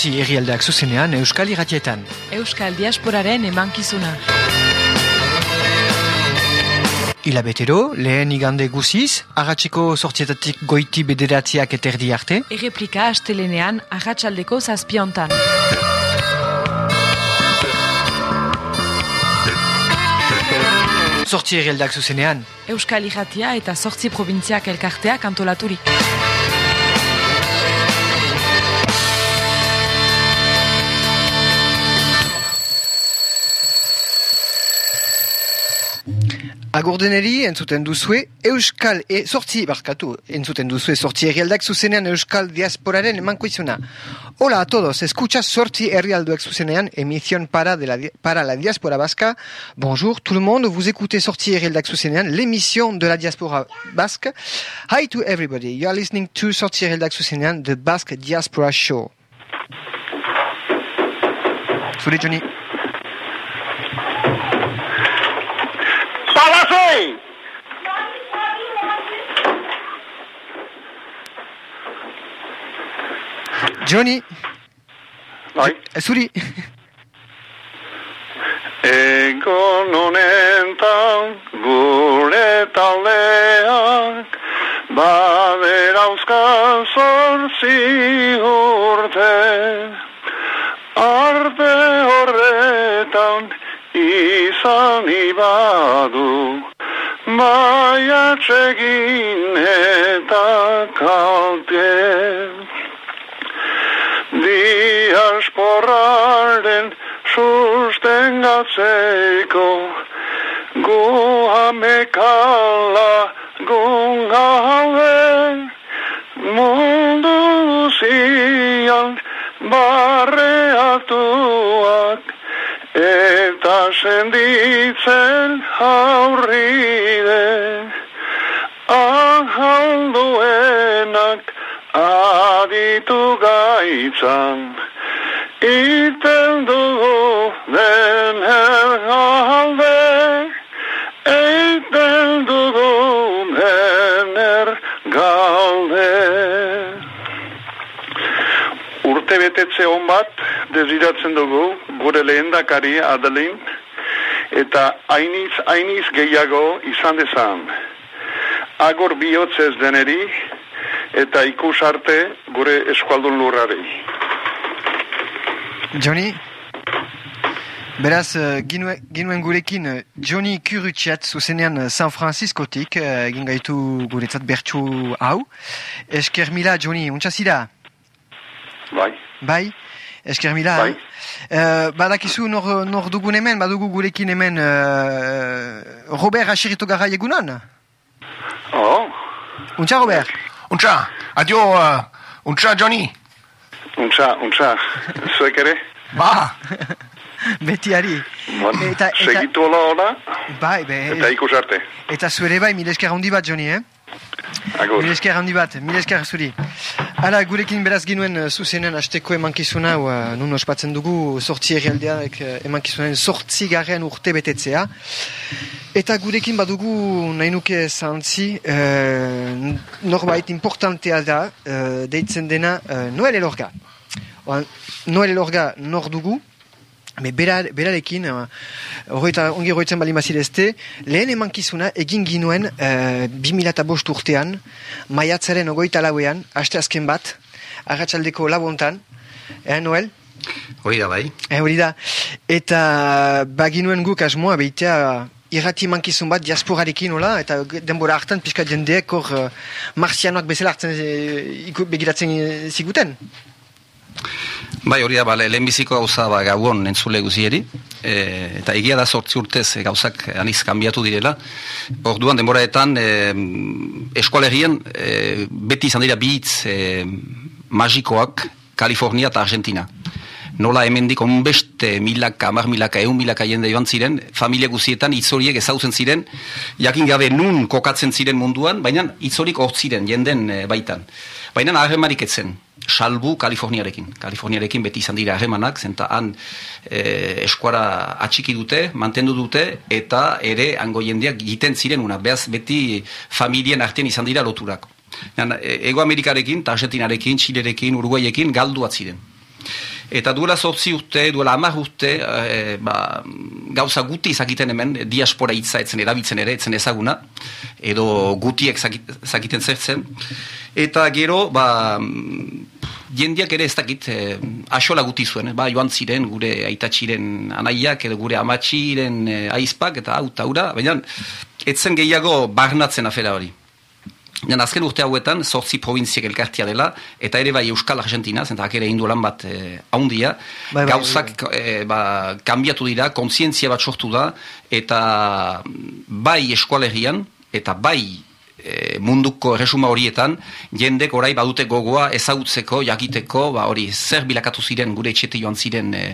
sortzi herrialdeak zuzenean Euskal Iratietan. Euskal Diasporaren emankizuna. Ila betero, lehen igande guziz, agatzeko sortzietatik goiti bederatziak eterdi arte. Erreplika astelenean agatsaldeko zazpiontan. Sortzi herrialdeak zuzenean. Euskal Iratia eta sortzi provintziak elkarteak antolaturik. Agurdeneri entzuten duzue Euskal e, sortzi barkatu entzuten duzue sortzi herrialdak zuzenean Euskal diasporaren emankoizuna. Hola a todos, escuchas sortzi herrialduak zuzenean emisión para, de la, para la diaspora basca. Bonjour tout le monde, vous écoutez sortzi herrialdak zuzenean l'émission de la diaspora basque. Hi to everybody, you are listening to sortzi herrialdak zuzenean the Basque Diaspora Show. Johnny. Johnny, Bai. eh, zuri. Egon honetan gure taldeak Baderauzka zortzi urte Arte horretan izan ibadu Baia txegin eta kalte sustengatzeko gu amekala gu gaude mundu zian barreatuak eta senditzen aurride ahalduenak aditu gaitzan betetze hon bat desiratzen dugu gure lehendakari Adelin eta ainiz ainiz gehiago izan dezan agor bihotzez deneri eta ikus arte gure eskualdun lurrari. Johnny? Beraz, uh, ginue, ginuen gurekin uh, Johnny Kurutxat zuzenean uh, San Franciscotik, egin gaitu guretzat bertsu hau. Esker mila, Johnny, untxazira? Bai. Bai? Esker mila? Bai. Uh, badakizu nor, nor dugun hemen, badugu gurekin hemen uh, Robert Asirito Garra egunon? Oh, Untxa, Robert? Untxa, adio, uh, untxa, Johnny. untxa, untxa, zuek ere? Ba! Betiari. Bon, Eta- eta- segitu hola hola, Bai, be, eta ikus arte. eta zuere bai, mil esker handi bat, Johnny, eh? Agur. Mil esker handi bat, mil esker zuri. Hala, gurekin beraz ginuen uh, zuzenen asteko emankizuna, uh, nun ospatzen dugu sortzi herrialdeak uh, emankizunen sortzi garen urte betetzea. Eta gurekin badugu nahi nuke zantzi, uh, norbait importantea da, uh, deitzen dena uh, Noel Elorga. Noel Elorga nor dugu, Me bera, berarekin, uh, horreta, ongi horretzen bali mazirezte, lehen emankizuna egin ginuen uh, 2005 urtean, maiatzaren ogoita lauean, aste azken bat, agatsaldeko labontan, eh, Noel? Hori da bai. Eh, hori da. Eta baginuen guk asmoa behitea irrati mankizun bat diasporarekin hola, eta denbora hartan pixka jendeek hor uh, marzianoak bezala hartzen eh, iku- begiratzen eh, ziguten. Bai, hori da, ba, lehenbiziko gauza ba, gauon entzule guzieri, e, eta egia da sortzi urtez e, gauzak aniz kanbiatu direla. Orduan, denboraetan, e, eskualerien e, beti izan dira bitz e, magikoak Kalifornia eta Argentina. Nola hemendik onbeste milaka, amar milaka, eun milaka jende joan ziren, familia guzietan itzoriek ezautzen ziren, jakin gabe nun kokatzen ziren munduan, baina itzorik hor ziren jenden e, baitan. Baina harremarik etzen, salbu Kaliforniarekin. Kaliforniarekin beti izan dira harremanak, zenta han e, eskuara atxiki dute, mantendu dute, eta ere hango jendeak egiten ziren una, behaz beti familien artean izan dira loturak. Ego Amerikarekin, Argentinarekin, Txilerekin, Uruguayekin galduat ziren. Eta duela zortzi urte, duela amar urte, e, ba, gauza guti izakiten hemen, diaspora hitza etzen erabiltzen ere, etzen ezaguna, edo gutiek zakiten zertzen. Eta gero, ba, jendiak ere ez dakit, e, asola guti zuen, ba, joan ziren, gure aitatxiren anaiak, edo gure amatxiren e, aizpak, eta hau, taura, baina, etzen gehiago barnatzen afera hori. Jan, azken urte hauetan, sortzi provinziek elkartia dela, eta ere bai Euskal Argentina, zentak ere hindu lan bat eh, haundia, bai, bai, gauzak bai, eh, ba, kanbiatu dira, kontzientzia bat sortu da, eta bai eskualerian, eta bai e, munduko erresuma horietan, jendek orai badute gogoa ezagutzeko, jakiteko, ba, hori zer bilakatu ziren gure etxete joan ziren e,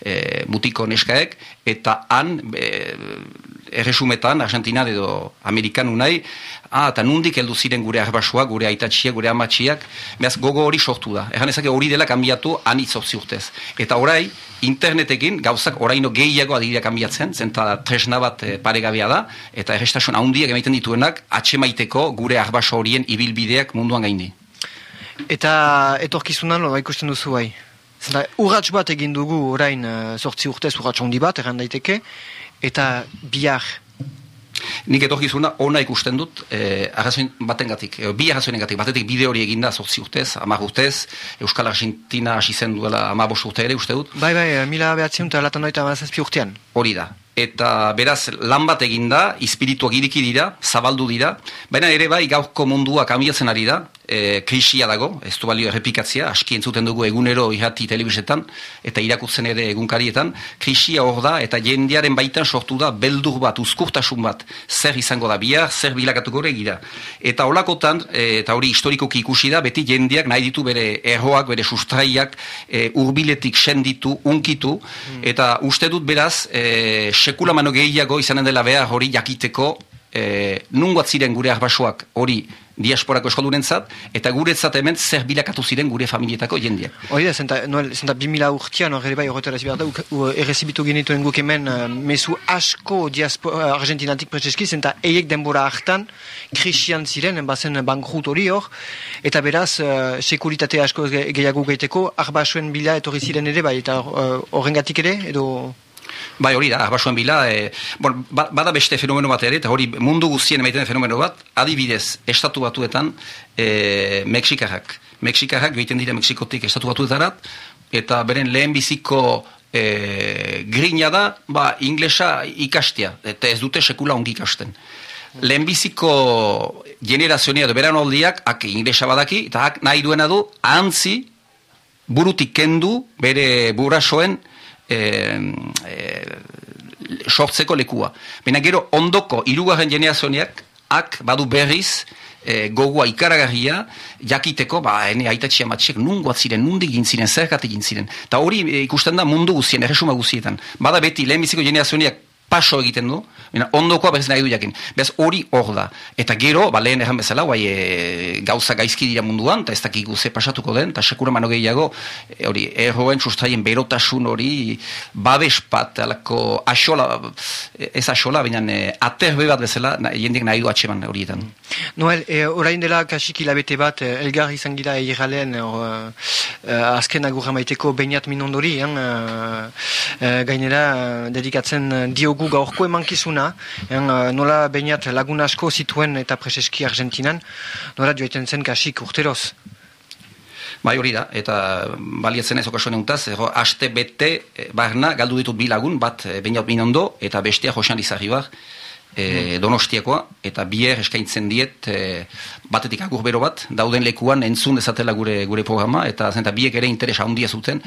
e, mutiko neskaek, eta han, e, erresumetan, Argentina edo Amerikan unai, ah, eta nundik heldu ziren gure arbasua, gure aitatxiak, gure amatxiak, behaz gogo hori sortu da. Egan ezak hori dela kanbiatu anitz urtez. Eta orai, internetekin gauzak oraino gehiago adira kanbiatzen, zenta tresna bat e, paregabea da, eta errestasun handiak emaiten dituenak, atxemaiteko gure arbaso horien ibilbideak munduan gaindi. Eta etorkizunan, lo, ikusten duzu bai? Zenta, urratx bat egin dugu orain sortzi urtez urratx handi bat, erran daiteke, eta bihar? Nik etorkizuna ona ikusten dut eh, arrazoin baten gatik, eh, bi arrazoinen gatik, batetik bide hori eginda zortzi urtez, amar urtez, Euskal Argentina hasi zen duela amabos urte ere uste dut. Bai, bai, mila behatzen eta latan noita amazazpi urtean. Hori da, eta beraz lan bat eginda, ispirituak iriki dira, zabaldu dira, baina ere bai gaurko mundua kambiatzen ari da, e, krisia dago, ez du balio errepikatzea, aski entzuten dugu egunero irrati telebisetan, eta irakutzen ere egunkarietan, krisia hor da, eta jendearen baitan sortu da, beldur bat, uzkurtasun bat, zer izango da bihar, zer bilakatuko gira. Eta holakotan, e, eta hori historikoki ikusi da, beti jendeak nahi ditu bere erroak, bere sustraiak, e, urbiletik senditu, unkitu, mm. eta uste dut beraz, e, sekula mano gehiago izanen dela behar hori jakiteko e, nungoat ziren gure arbasuak hori diasporako eskolduren zat, eta guretzat hemen zer bilakatu ziren gure familietako jendeak. Hori da, zenta, noel, zenta 2000 urtean, hori bai, horretara zibara da, errezibitu genituen guk hemen, uh, mesu asko diaspora argentinatik prezeski, zenta eiek denbora hartan, krisian ziren, bazen bankrut hori hor, eta beraz, uh, sekuritate asko gehiago gaiteko, arbasuen bila etorri ziren ere, bai, eta horrengatik ere, edo... Bai, hori da, basuen bila, e, bon, ba, bada beste fenomeno bat ere, eta hori mundu guztien emaiten fenomeno bat, adibidez, estatu batuetan, e, Mexikarrak. Mexikarrak joiten dira Mexikotik estatu batuetarat, eta beren lehen biziko e, grina da, ba, inglesa ikastia, eta ez dute sekula ongi ikasten. Lehenbiziko generazionia edo beran oldiak, ak inglesa badaki, eta ak nahi duena du, antzi, burutik kendu, bere burasoen, e, e, sortzeko lekua. Baina gero ondoko irugarren jeneazioneak ak badu berriz e, gogoa ikaragarria jakiteko, ba, ene aitatxia matxek nungoat ziren, nundik gintziren, zergatik gintziren. Ta hori e, ikusten da mundu guzien, erresuma guzietan. Bada beti lehenbiziko jeneazioneak paso egiten du, ondokoa berriz nahi du jakin. Bez hori hor da. Eta gero, ba, lehen erran bezala, guai, e, gauza gaizki dira munduan, eta ez dakik guze pasatuko den, eta sekura mano gehiago, e, hori, erroen sustraien berotasun hori, babes bat, alako, asola, ez asola, baina e, aterbe bat bezala, na, jendik nahi du atseman horietan. Noel, e, orain dela kasik hilabete bat, e, elgar izan gira egiralean, e, azken agurra maiteko bainat minondori, e, e, gainera, dedikatzen diogu gaurko emankizuna, en, uh, nola bainat lagun asko zituen eta preseski Argentinan, nola joiten zen kasik urteroz. Bai hori da, eta baliatzen ez okasuan eguntaz, haste bete, eh, barna, galdu ditut bi lagun, bat eh, bainat binondo, eta bestia josean izarri bar, e, donostiakoa, eta bier eskaintzen diet e, batetik agur bero bat, dauden lekuan entzun dezatela gure gure programa, eta zenta biek ere interesa handia zuten,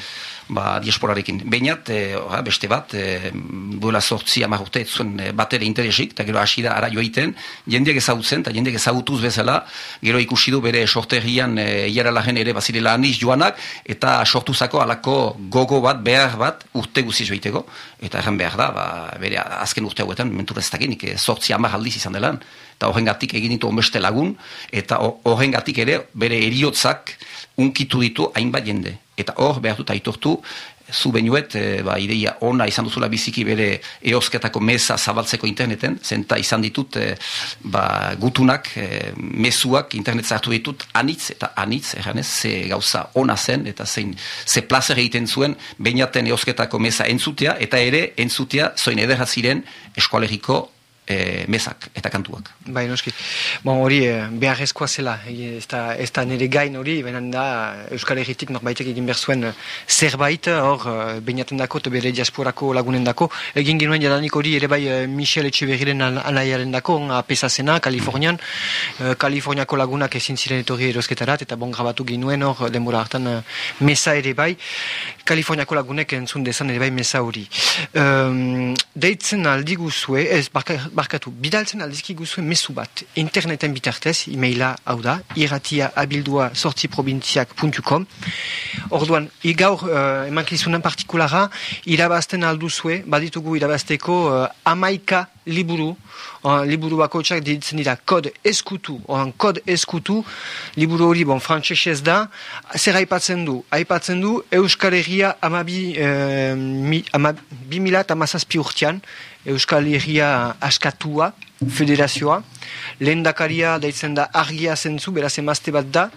ba, diasporarekin. Beinat, e, beste bat, e, duela sortzi amarrute, zuen e, bat ere interesik, eta gero hasi da ara joiten, jendeak ezagutzen, eta jendeak ezagutuz bezala, gero ikusi du bere sorterian e, iara lagen ere bazirela aniz joanak, eta sortuzako alako gogo bat, behar bat, urte guzi joiteko, eta erran behar da, ba, bere azken urte hauetan, mentura ez dakinik, sortzi amar aldiz izan delan, eta horrengatik egin ditu onbeste lagun, eta horrengatik ere bere eriotzak unkitu ditu hainbat jende. Eta hor behar dut aitortu, zu benuet, e, ba, ideia ona izan duzula biziki bere eosketako meza zabaltzeko interneten, zenta izan ditut e, ba, gutunak, e, mezuak internet zartu ditut, anitz eta anitz, erranez, ze gauza ona zen, eta zein, ze plazer egiten zuen, bainaten eosketako meza entzutea, eta ere entzutea zoin ederra ziren eskualeriko e, mezak eta kantuak. Bai, noski. Bon, hori eh, beharrezkoa zela, ez da, ez da nire gain hori, benen da Euskal Herritik norbaitek egin behar zuen eh, zerbait, hor, bainaten dako, bere diasporako lagunen dako. Egin genuen jadanik hori ere bai Michel Etxeberriren anaiaren dako, apesazena, Kalifornian, Kaliforniako lagunak ezin ziren etorri erosketarat, eta bon grabatu genuen hor, denbora hartan mesa ere bai, Kaliforniako lagunek entzun dezan ere bai mesa hori. Um, deitzen aldi guzue, ez, barkatu, bidaltzen aldizki guzuen mesu bat, interneten bitartez, e-maila hau da, irratia abildua sortziprobintziak.com Orduan, igaur uh, emankizunan partikulara, irabazten alduzue, baditugu irabazteko uh, amaika liburu, uh, liburu bako txak ditzen dira kod eskutu, oran kod eskutu, liburu hori bon frantzesez da, zer aipatzen du? Aipatzen du Euskal Herria amabi, mi, ama, bi milat amazazpi urtean, Euskal Herria askatua, federazioa, lehen dakaria daitzen da argia zentzu, beraz emazte bat da,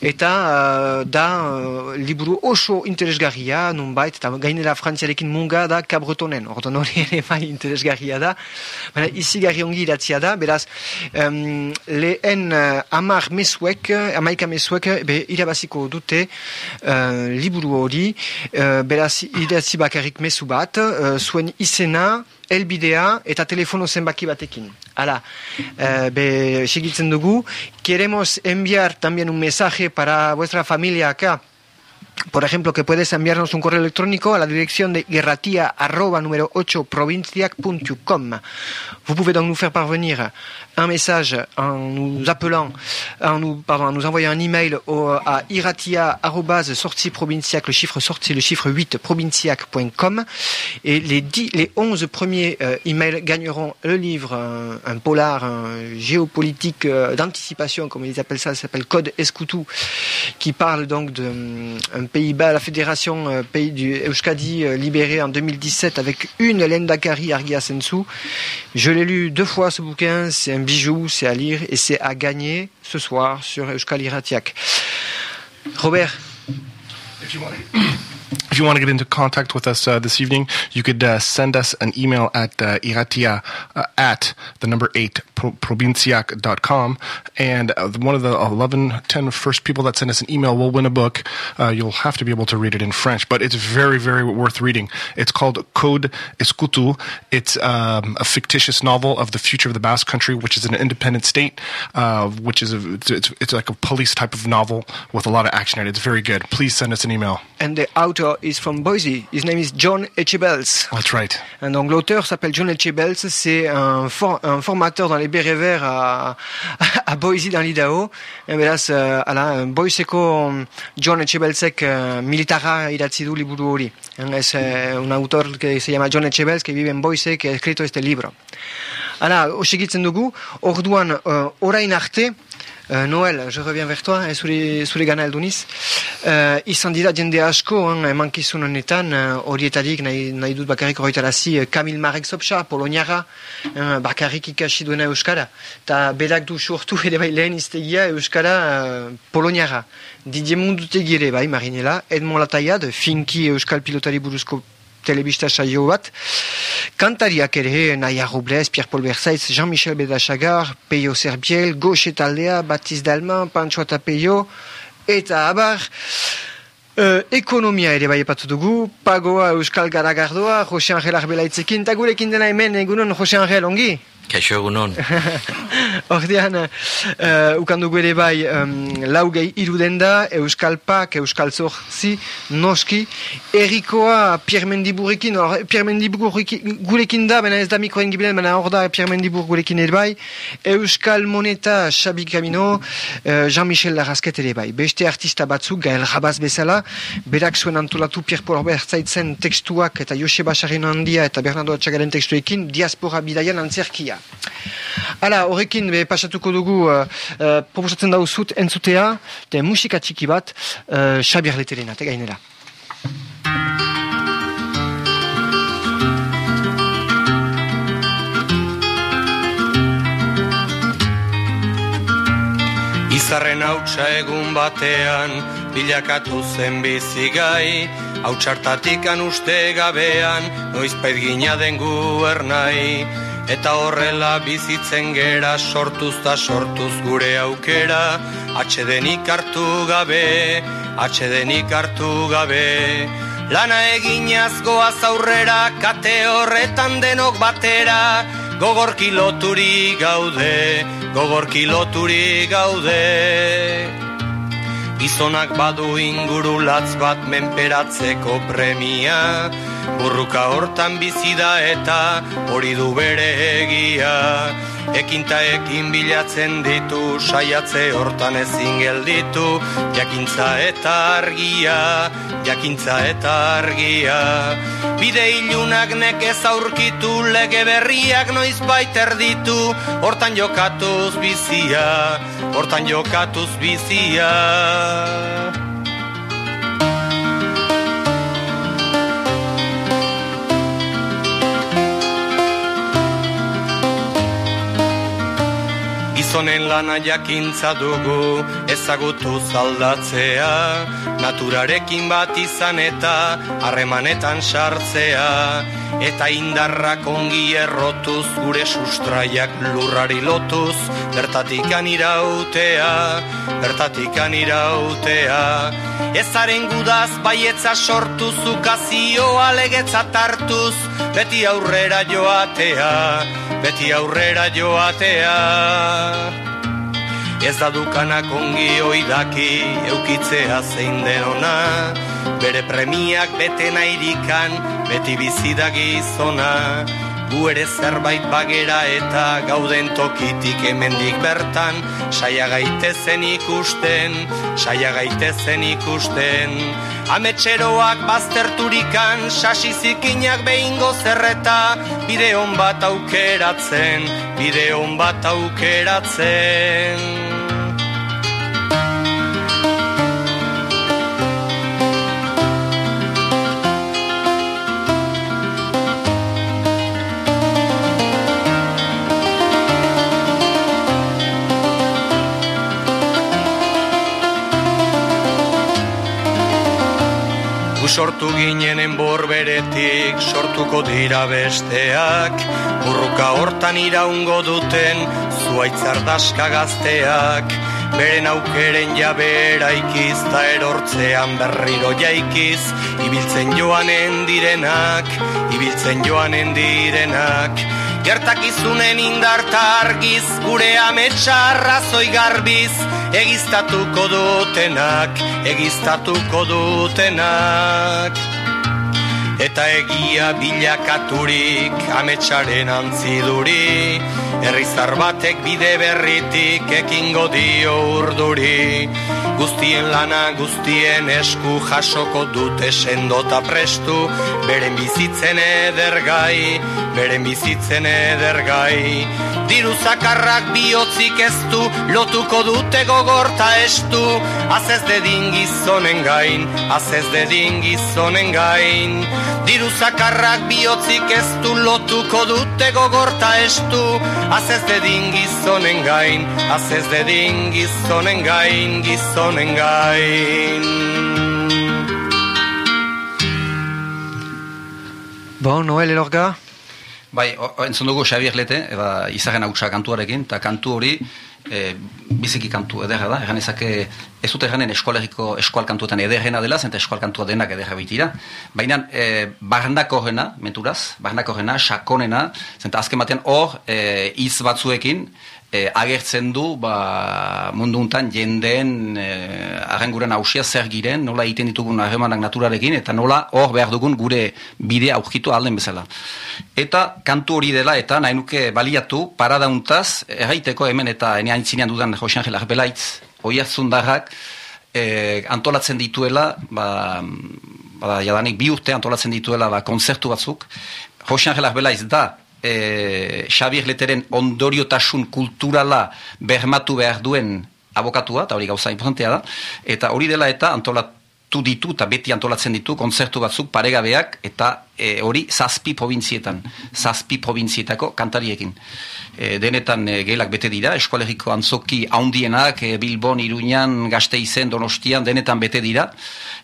eta uh, da uh, liburu oso interesgarria, nun bait, eta gainera frantziarekin munga da kabretonen, ordo hori ere bai interesgarria da, baina izi garri ongi iratzia da, beraz, um, lehen uh, amar mesuek, amaika mesuek, be, irabaziko dute uh, liburu hori, uh, beraz, idatzi bakarrik mesu bat, uh, zuen izena, elbidea eta telefono zenbaki batekin. Hala, eh, be, segitzen dugu, queremos enviar también un mensaje para vuestra familia acá, Por ejemplo, que puedes enviarnos un correo electrónico a la dirección de guerratia arroba número 8 provinciac.com. Vous pouvez donc nous faire parvenir un message en nous appelant, en nous, pardon, en nous envoyant un email au, à iratia sortie provinciac, le chiffre sortie, le chiffre 8 provinciac.com. Et les 10, les 11 premiers euh, emails gagneront le livre, un, un polar un géopolitique euh, d'anticipation, comme ils appellent ça, ça s'appelle Code Escoutou, qui parle donc de un Pays-Bas, la fédération euh, pays du Euskadi euh, libérée en 2017 avec une Lenda Kari Argia Sensu. Je l'ai lu deux fois ce bouquin, c'est un bijou, c'est à lire et c'est à gagner ce soir sur Euskal Ratiak. Robert. If you want to get into contact with us uh, this evening, you could uh, send us an email at uh, iratia uh, at the number 8 pro- provinciac.com. And uh, one of the 11, 10 first people that send us an email will win a book. Uh, you'll have to be able to read it in French, but it's very, very worth reading. It's called Code Escutu. It's um, a fictitious novel of the future of the Basque Country, which is an independent state, which is a, it's, it's like a police type of novel with a lot of action in it. It's very good. Please send us an email. And the author is from Boise. His name is John Etchebels. That's right. And donc l'auteur s'appelle John Etchebels. C'est un, for, un formateur dans les bérets verts à, à Boise dans l'Idaho. Et uh, ala, Boiseko John Etchebelsek uh, militara idatzi du liburu hori. Es uh, un autor que se llama John Etchebels que vive en Boise que ha escrito este libro. Hala, osegitzen dugu, orduan uh, orain arte, Uh, Noel, je reviens vers toi, zure, zure gana elduniz. Uh, izan dira jende asko, emankizun honetan, horietarik nahi, nahi dut bakarrik Kamil Marek Zopsa, Poloniara, uh, bakarrik ikasi duena Euskara. Ta berak du sortu ere bai lehen iztegia Euskara uh, Poloniara. Didier Mundutegi ere bai, Marinela, Edmond Lataiad, finki Euskal pilotari buruzko telebista saio bat. Kantariak ere, Naya Robles, Pierre-Paul Versailles, Jean-Michel Bedachagar, Peio Serbiel, Gauche Taldea, Baptiste Dalman, Pancho Peio, eta abar, uh, ekonomia ere bai epatu dugu, pagoa Euskal Garagardoa, Jose Angel Arbelaitzekin, eta gurekin dena hemen egunon Jose Angel, ongi? Kaixo egunon. Ordean, uh, ukandu ere bai, um, laugei iruden da, Euskal Pak, Euskal Zorzi, Noski, erikoa Pierre Mendiburrekin gurekin da, baina ez da mikroen gibilen, baina hor da Pierre Mendibur gurekin ere bai, Euskal Moneta, Xabi Camino, uh, Jean-Michel Larrasket ere bai. Beste artista batzuk, Gael Rabaz bezala, berak zuen antolatu Pierre Paul Bertzaitzen tekstuak eta Joseba Sarrin handia eta Bernardo Atxagaren tekstuekin, diaspora bidaian antzerkia dira. Hala, horrekin be, pasatuko dugu uh, uh, proposatzen dauzut entzutea, de musika txiki bat, uh, Xabier Leterena, tegainera. Izarren hautsa egun batean bilakatu zen bizigai Hautsartatik anuste gabean noiz gina den gu ernai Eta horrela bizitzen gera sortuz da sortuz gure aukera, atxedenik hartu gabe, atxedenik hartu gabe. Lana eginaz goaz aurrera, kate horretan denok batera, gogor kiloturi gaude, gogor kiloturi gaude. Gizonak badu inguru latz bat menperatzeko premia, burruka hortan bizi da eta hori du bere egia. Ekinta ekin bilatzen ditu, saiatze hortan ezin gelditu, jakintza eta argia, jakintza eta argia. Bide ilunak nekez aurkitu, lege berriak noiz baiter ditu, hortan jokatuz bizia, hortan jokatuz bizia. Gizonen lana jakintza dugu ezagutu zaldatzea. Naturarekin bat izan eta harremanetan sartzea. Eta indarrak ongi errotuz gure sustraiak lurrari lotuz bertatikan irautea bertatikan irautea ezaren gudaz baietza sortuz ukazioa legetza tartuz beti aurrera joatea beti aurrera joatea. Ez da dukanak ongi oidaki eukitzea zein denona Bere premiak bete nairikan beti bizida gizona Gu ere zerbait bagera eta gauden tokitik hemendik bertan Saia gaitezen ikusten, saia gaitezen ikusten. Ametxeroak bazterturikan, sasi zikinak behingo zerreta Bide hon bat aukeratzen, bide hon bat aukeratzen sortu ginenen borberetik sortuko dira besteak. Burruka hortan iraungo duten zuaitzar daska gazteak. Beren aukeren jabera ikiz ta erortzean berriro jaikiz. Ibiltzen joanen direnak ibiltzen joanen direnak gertakizunen indarta argiz gure ametsa zoi garbiz. Egiztatuko dutenak egiztatuko dutenak. Eta egia bilakaturik ametsaren antziduri Herrizar batek bide berritik ekingo dio urduri. Guztien lana guztien esku jasoko dute sendota prestu. Beren bizitzen edergai, beren bizitzen edergai Diru zakarrak bihotzik ez du, lotuko dute gogorta estu. Azez dedin gizonen gain, azez dedin gizonen gain. Diru zakarrak bihotzik ez du lotuko dute gogorta estu Azez dedin gizonen gain, azez dedin gizonen gain, gizonen gain Bon, Noel Elorga? Bai, entzun dugu Xavier Lete, eba, izaren hautsa kantuarekin, eta kantu hori e, biziki kantu ederra da, egan ezake ez dut eganen eskualeriko eskual kantuetan ederrena dela, zenta eskual kantua denak ederra bitira, baina e, barnako horrena, menturaz, barnako horrena, sakonena, zenta azken batean hor, e, iz batzuekin, e, agertzen du ba, mundu untan jendeen e, arrenguren hausia zer giren, nola egiten ditugun harremanak naturarekin, eta nola hor behar dugun gure bidea aurkitu alden bezala. Eta kantu hori dela, eta nahi nuke baliatu, paradauntaz, erraiteko hemen eta ene haintzinean dudan Jose Angel Arbelaitz, hoi darrak, e, antolatzen dituela, ba, ba, jadanik bi urte antolatzen dituela ba, konzertu batzuk, Jose Angel Arbelaitz da, e, Xabier Leteren ondoriotasun kulturala bermatu behar duen abokatua, eta hori gauza importantea da, eta hori dela eta antolat, antolatu ditu eta beti antolatzen ditu kontzertu batzuk paregabeak eta e, hori zazpi provintzietan, zazpi provintzietako kantariekin. E, denetan e, gelak bete dira, eskualeriko antzoki haundienak, e, Bilbon, Iruñan, Gasteizen, Donostian, denetan bete dira,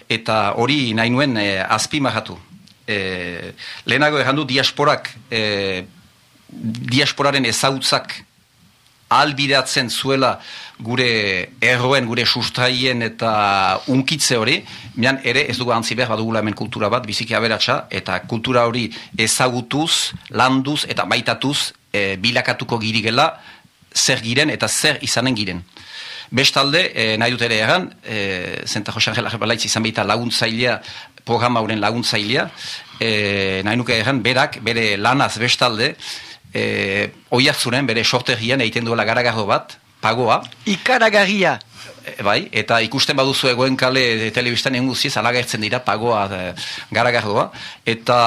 eta hori nahi nuen e, azpi mahatu. E, lehenago errandu diasporak, e, diasporaren ezautzak albidatzen zuela gure erroen, gure sustraien eta unkitze hori, mian ere ez dugu antzi behar badugula hemen kultura bat, biziki aberatsa, eta kultura hori ezagutuz, landuz eta baitatuz e, bilakatuko girigela zer giren eta zer izanen giren. Bestalde, e, nahi dut ere egan, e, zenta Josan Balaitz izan behita laguntzailea, programa horren laguntzailea, e, nahi nuke egan, berak, bere lanaz bestalde, e, oiak zuren, bere sortegian egiten duela garagarro bat, pagoa. Ikaragarria. E, bai, eta ikusten baduzu egoen kale telebistan egun guziz, alagertzen dira pagoa e, garagarroa. Eta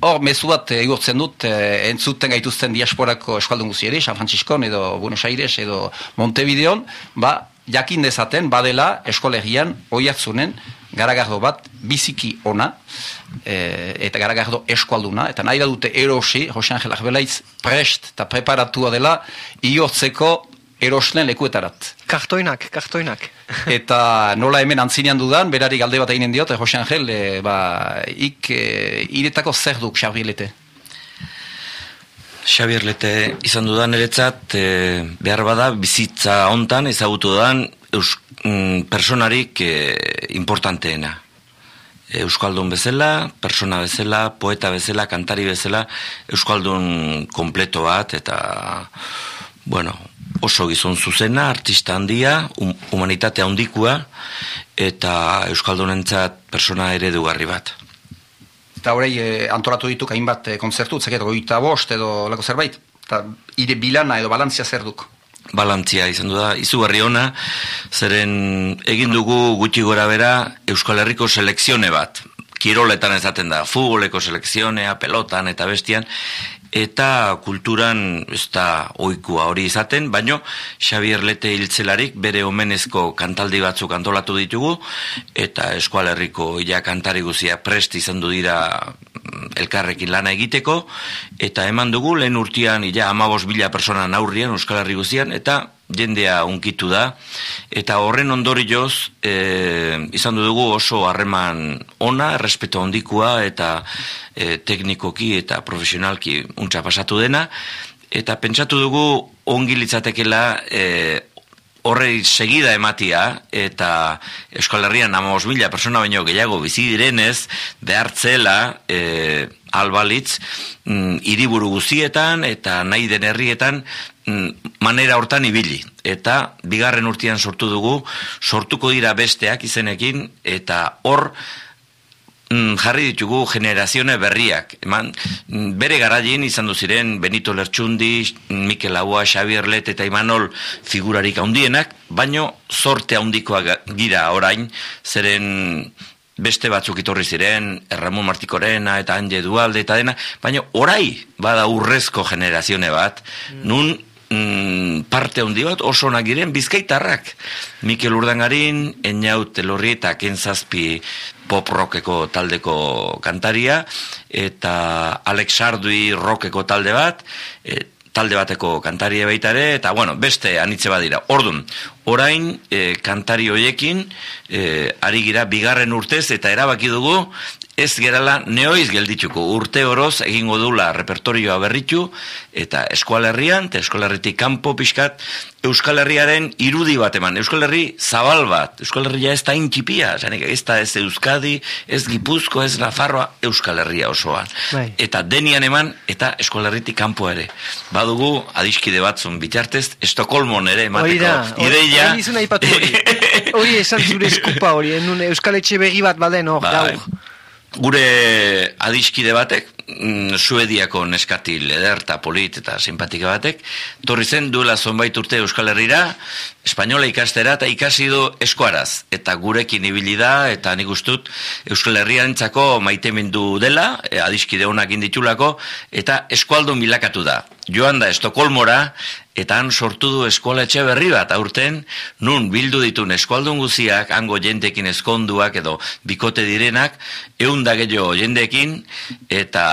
hor, mezu bat egurtzen dut, e, entzuten gaituzten diasporako eskualdun guzieri, San Francisco, edo Buenos Aires, edo Montevideon, ba, jakin dezaten, badela eskolegian, oiak zunen, garagardo bat biziki ona e, eta garagardo eskualduna eta nahi dute erosi, Jose Angel Arbelaitz prest eta preparatua dela iotzeko eroslen lekuetarat. Kartoinak, kartoinak. eta nola hemen antzinean dudan, berari galde bat eginen diot, Jose Angel, e, ba, ik e, iretako zer duk Xavier Lete? Xavier Lete izan dudan eretzat, e, behar bada, bizitza hontan ezagutu dudan eus, mm, personarik e, importanteena. Euskaldun bezala, persona bezala, poeta bezala, kantari bezala, Euskaldun kompleto bat, eta, bueno, oso gizon zuzena, artista handia, um, humanitatea handikua, eta Euskaldunentzat persona eredugarri bat. Eta horrei e, antolatu ditu hainbat konzertu, zeketa goita bost edo lako zerbait, eta ire bilana edo balantzia zer duk? Balantzia izan du da, izugarri ona, zeren egin dugu gutxi gora bera Euskal Herriko selekzione bat, kiroletan ezaten da, futboleko selekzionea, pelotan eta bestian, eta kulturan ez da oikua hori izaten, baino Xavier Lete hiltzelarik bere omenezko kantaldi batzuk antolatu ditugu, eta eskualerriko ja kantari guzia prest izan du dira elkarrekin lana egiteko, eta eman dugu lehen urtean ja amabos bila persona naurrian Euskal Herri guzian, eta jendea unkitu da, eta horren ondori joz, e, izan dugu oso harreman ona, respeto ondikua, eta e, teknikoki eta profesionalki untsa pasatu dena, eta pentsatu dugu ongi litzatekela e, horrei segida ematia, eta Euskal Herrian amos mila persona baino gehiago bizi direnez, behartzela e, albalitz, mm, iriburu guzietan eta nahi den herrietan mm, manera hortan ibili. Eta bigarren urtean sortu dugu, sortuko dira besteak izenekin, eta hor, jarri ditugu generazione berriak. Eman, mm, bere garaien izan du ziren Benito Lertxundi, Mikel Agua, Xavier Let eta Imanol figurarik handienak, baino zorte handikoa gira orain, zeren beste batzuk itorri ziren, Erramu Martikorena eta Anje Dualde eta dena, baina orai bada urrezko generazione bat, mm. nun mm, parte handi bat oso onak giren bizkaitarrak. Mikel Urdangarin, Enaut Elorri eta Kenzazpi pop rockeko taldeko kantaria, eta Alex Ardui rockeko talde bat, e, talde bateko kantaria baitare, eta bueno, beste anitze badira. Ordun, orain e, kantari hoiekin e, ari gira bigarren urtez eta erabaki dugu ez gerala neoiz gelditzuko urte oroz egingo dula repertorioa berritu eta eskualerrian, eta eskualerritik kanpo pixkat Euskal Herriaren irudi bat eman, Euskal Herri zabal bat, Euskal Herria ez da intxipia, zanik, ez da ez Euskadi, ez Gipuzko, ez Nafarroa, Euskal Herria osoan. Bai. Eta denian eman, eta Euskal Herritik kanpo ere. Badugu, adiskide batzun bitartez, Estokolmon ere emateko ideia. Hori, hori esan zure eskupa hori, Euskal Etxe berri bat baden, hor, bai. Gure adiskide batek, mm, Suediako neskati leder eta polit eta simpatika batek, torri zen duela zonbait urte Euskal Herrira, Espainola ikastera eta ikasi du eskuaraz. Eta gurekin ibili da, eta nik ustut Euskal Herrian txako maite dela, e, adiskide honak inditulako, eta eskualdun bilakatu da. Joan da Estokolmora, eta han sortu du eskola etxe berri bat aurten, nun bildu ditun eskualdun guziak, hango jentekin eskonduak edo bikote direnak, eunda gehiago jendekin, eta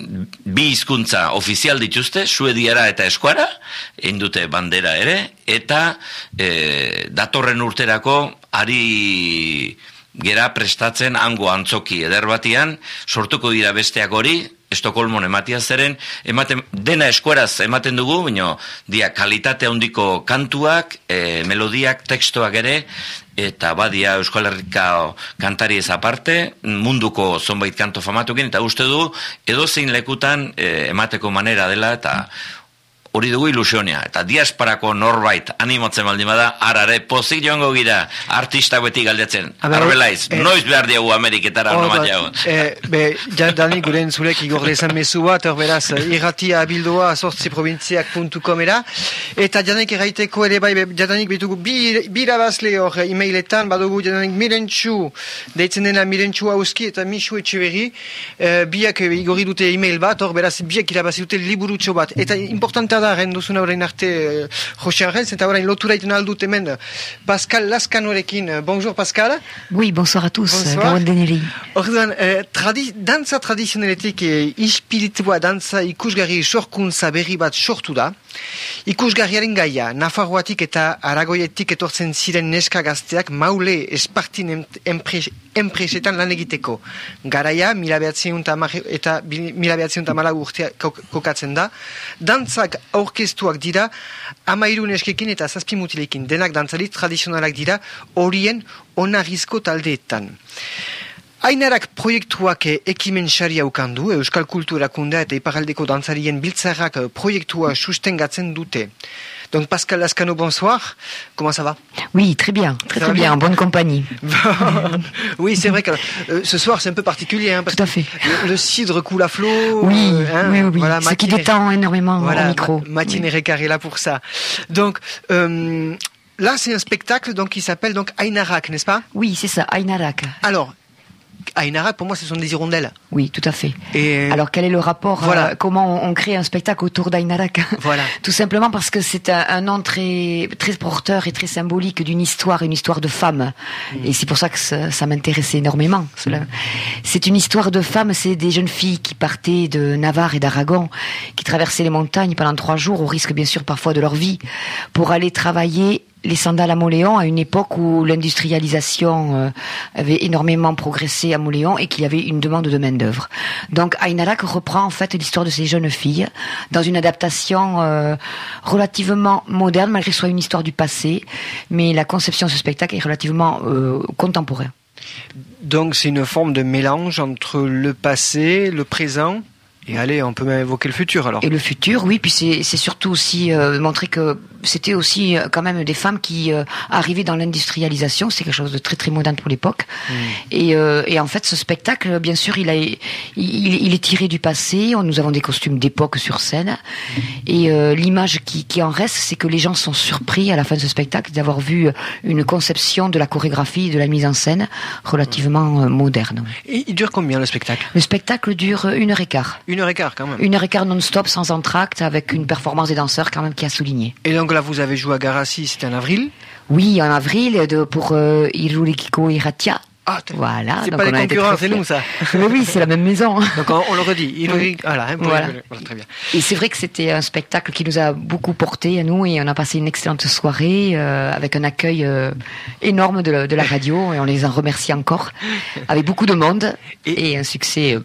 bi hizkuntza ofizial dituzte, suediara eta eskuara, egin dute bandera ere, eta e, datorren urterako ari gera prestatzen hango antzoki eder batian, sortuko dira besteak hori, Estokolmon ematia zeren, ematen, dena eskueraz ematen dugu, baina dia kalitate handiko kantuak, e, melodiak, tekstoak ere, eta badia Euskal Herrika kantari ez aparte, munduko zonbait kanto famatukin, eta uste du, edo zein lekutan e, emateko manera dela, eta hori dugu ilusionia. Eta diasparako norbait animotzen baldin bada, arare pozik joango gira, artista beti galdetzen. Arbelaiz, eh, noiz behar diagu Ameriketara oh, no jago. Eh, be, jadanik guren zurek igor lezan mesu bat, beraz, irratia abildoa sortzi provintziak.com era, eta jadanik erraiteko ere bai, jadanik bitugu birabazle hor e-mailetan, badugu jadanik mirentxu, deitzen dena mirentxu hauski eta misu etxeberri, eh, biak igorri dute e-mail bat, hor beraz, biak irabazi dute liburutxo bat, eta importanta da, ren duzuna orain arte uh, Jose orain lotura iten aldut hemen Pascal Laskanorekin. Bonjour Pascal. Oui, bonsoir à tous. Bonsoir. deneri. Orduan, eh, tradi dantza tradizionaletik eh, ispiritua dantza ikusgarri sorkuntza berri bat sortu da. Ikusgarriaren gaia, Nafarroatik eta Aragoietik etortzen ziren neska gazteak maule espartin enpresetan lan egiteko. Garaia, mila behatzen eta mila urtea kokatzen da. Dantzak aurkeztuak dira, amairu neskekin eta zazpi mutilekin. Denak dantzari tradizionalak dira, horien onarrizko taldeetan. Ainarak proiektuak ekimen xari haukandu, Euskal Kultura kundea eta iparaldeko dantzarien biltzarrak proiektua sustengatzen dute. Donc Pascal Lascano, bonsoir. Comment ça va? Oui, très bien, très très bien, en bonne compagnie. oui, c'est vrai que euh, ce soir c'est un peu particulier. Hein, parce Tout à fait. Le, le, cidre coule à flot. Oui, euh, hein, oui, oui. Voilà, Ce qui détend énormément voilà, au micro. Matine oui. est là pour ça. Donc, euh, là c'est un spectacle donc, qui s'appelle donc Ainarak, n'est-ce pas? Oui, c'est ça, Ainarak. Alors, Aïnara, pour moi, ce sont des hirondelles. Oui, tout à fait. Et Alors, quel est le rapport voilà. Euh, comment on, crée un spectacle autour d'Aïnarak Voilà. tout simplement parce que c'est un, un, nom très, très porteur et très symbolique d'une histoire, une histoire de femme. Mm. Et c'est pour ça que ça, ça m'intéressait énormément. Cela. C'est une histoire de femmes, c'est des jeunes filles qui partaient de Navarre et d'Aragon, qui traversaient les montagnes pendant trois jours, au risque bien sûr parfois de leur vie, pour aller travailler les sandales à Moléon à une époque où l'industrialisation euh, avait énormément progressé à Moléon et qu'il y avait une demande de main d'œuvre. Donc Ainarak reprend en fait l'histoire de ces jeunes filles dans une adaptation euh, relativement moderne malgré que ce soit une histoire du passé, mais la conception de ce spectacle est relativement euh, contemporain. Donc c'est une forme de mélange entre le passé, le présent et allez, on peut même évoquer le futur alors. Et le futur, oui, puis c'est surtout aussi euh, montrer que c'était aussi euh, quand même des femmes qui euh, arrivaient dans l'industrialisation, c'est quelque chose de très très moderne pour l'époque. Mm. Et, euh, et, en fait, ce spectacle, bien sûr, il, a, il, il est tiré du passé, nous avons des costumes d'époque sur scène, et euh, l'image qui, qui, en reste, c'est que les gens sont surpris à la fin de ce spectacle d'avoir vu une conception de la chorégraphie, de la mise en scène relativement moderne. Et il dure combien le spectacle? Le spectacle dure une heure et quart. Une heure et quart quand même. Une heure et quart non-stop, sans entracte, avec une performance des danseurs quand même qui a souligné. Et donc là, vous avez joué à Garassi, c'était en avril Oui, en avril, de, pour euh, Irurikiko Iratia. Ah, voilà. C'est pas les concurrents, c'est nous ça. Mais oui, c'est la même maison. Donc on, on le redit. Oui. Voilà, hein, voilà. voilà, très bien. Et c'est vrai que c'était un spectacle qui nous a beaucoup porté à nous et on a passé une excellente soirée euh, avec un accueil euh, énorme de, de, la radio et on les en remercie encore avec beaucoup de monde et, et un succès euh,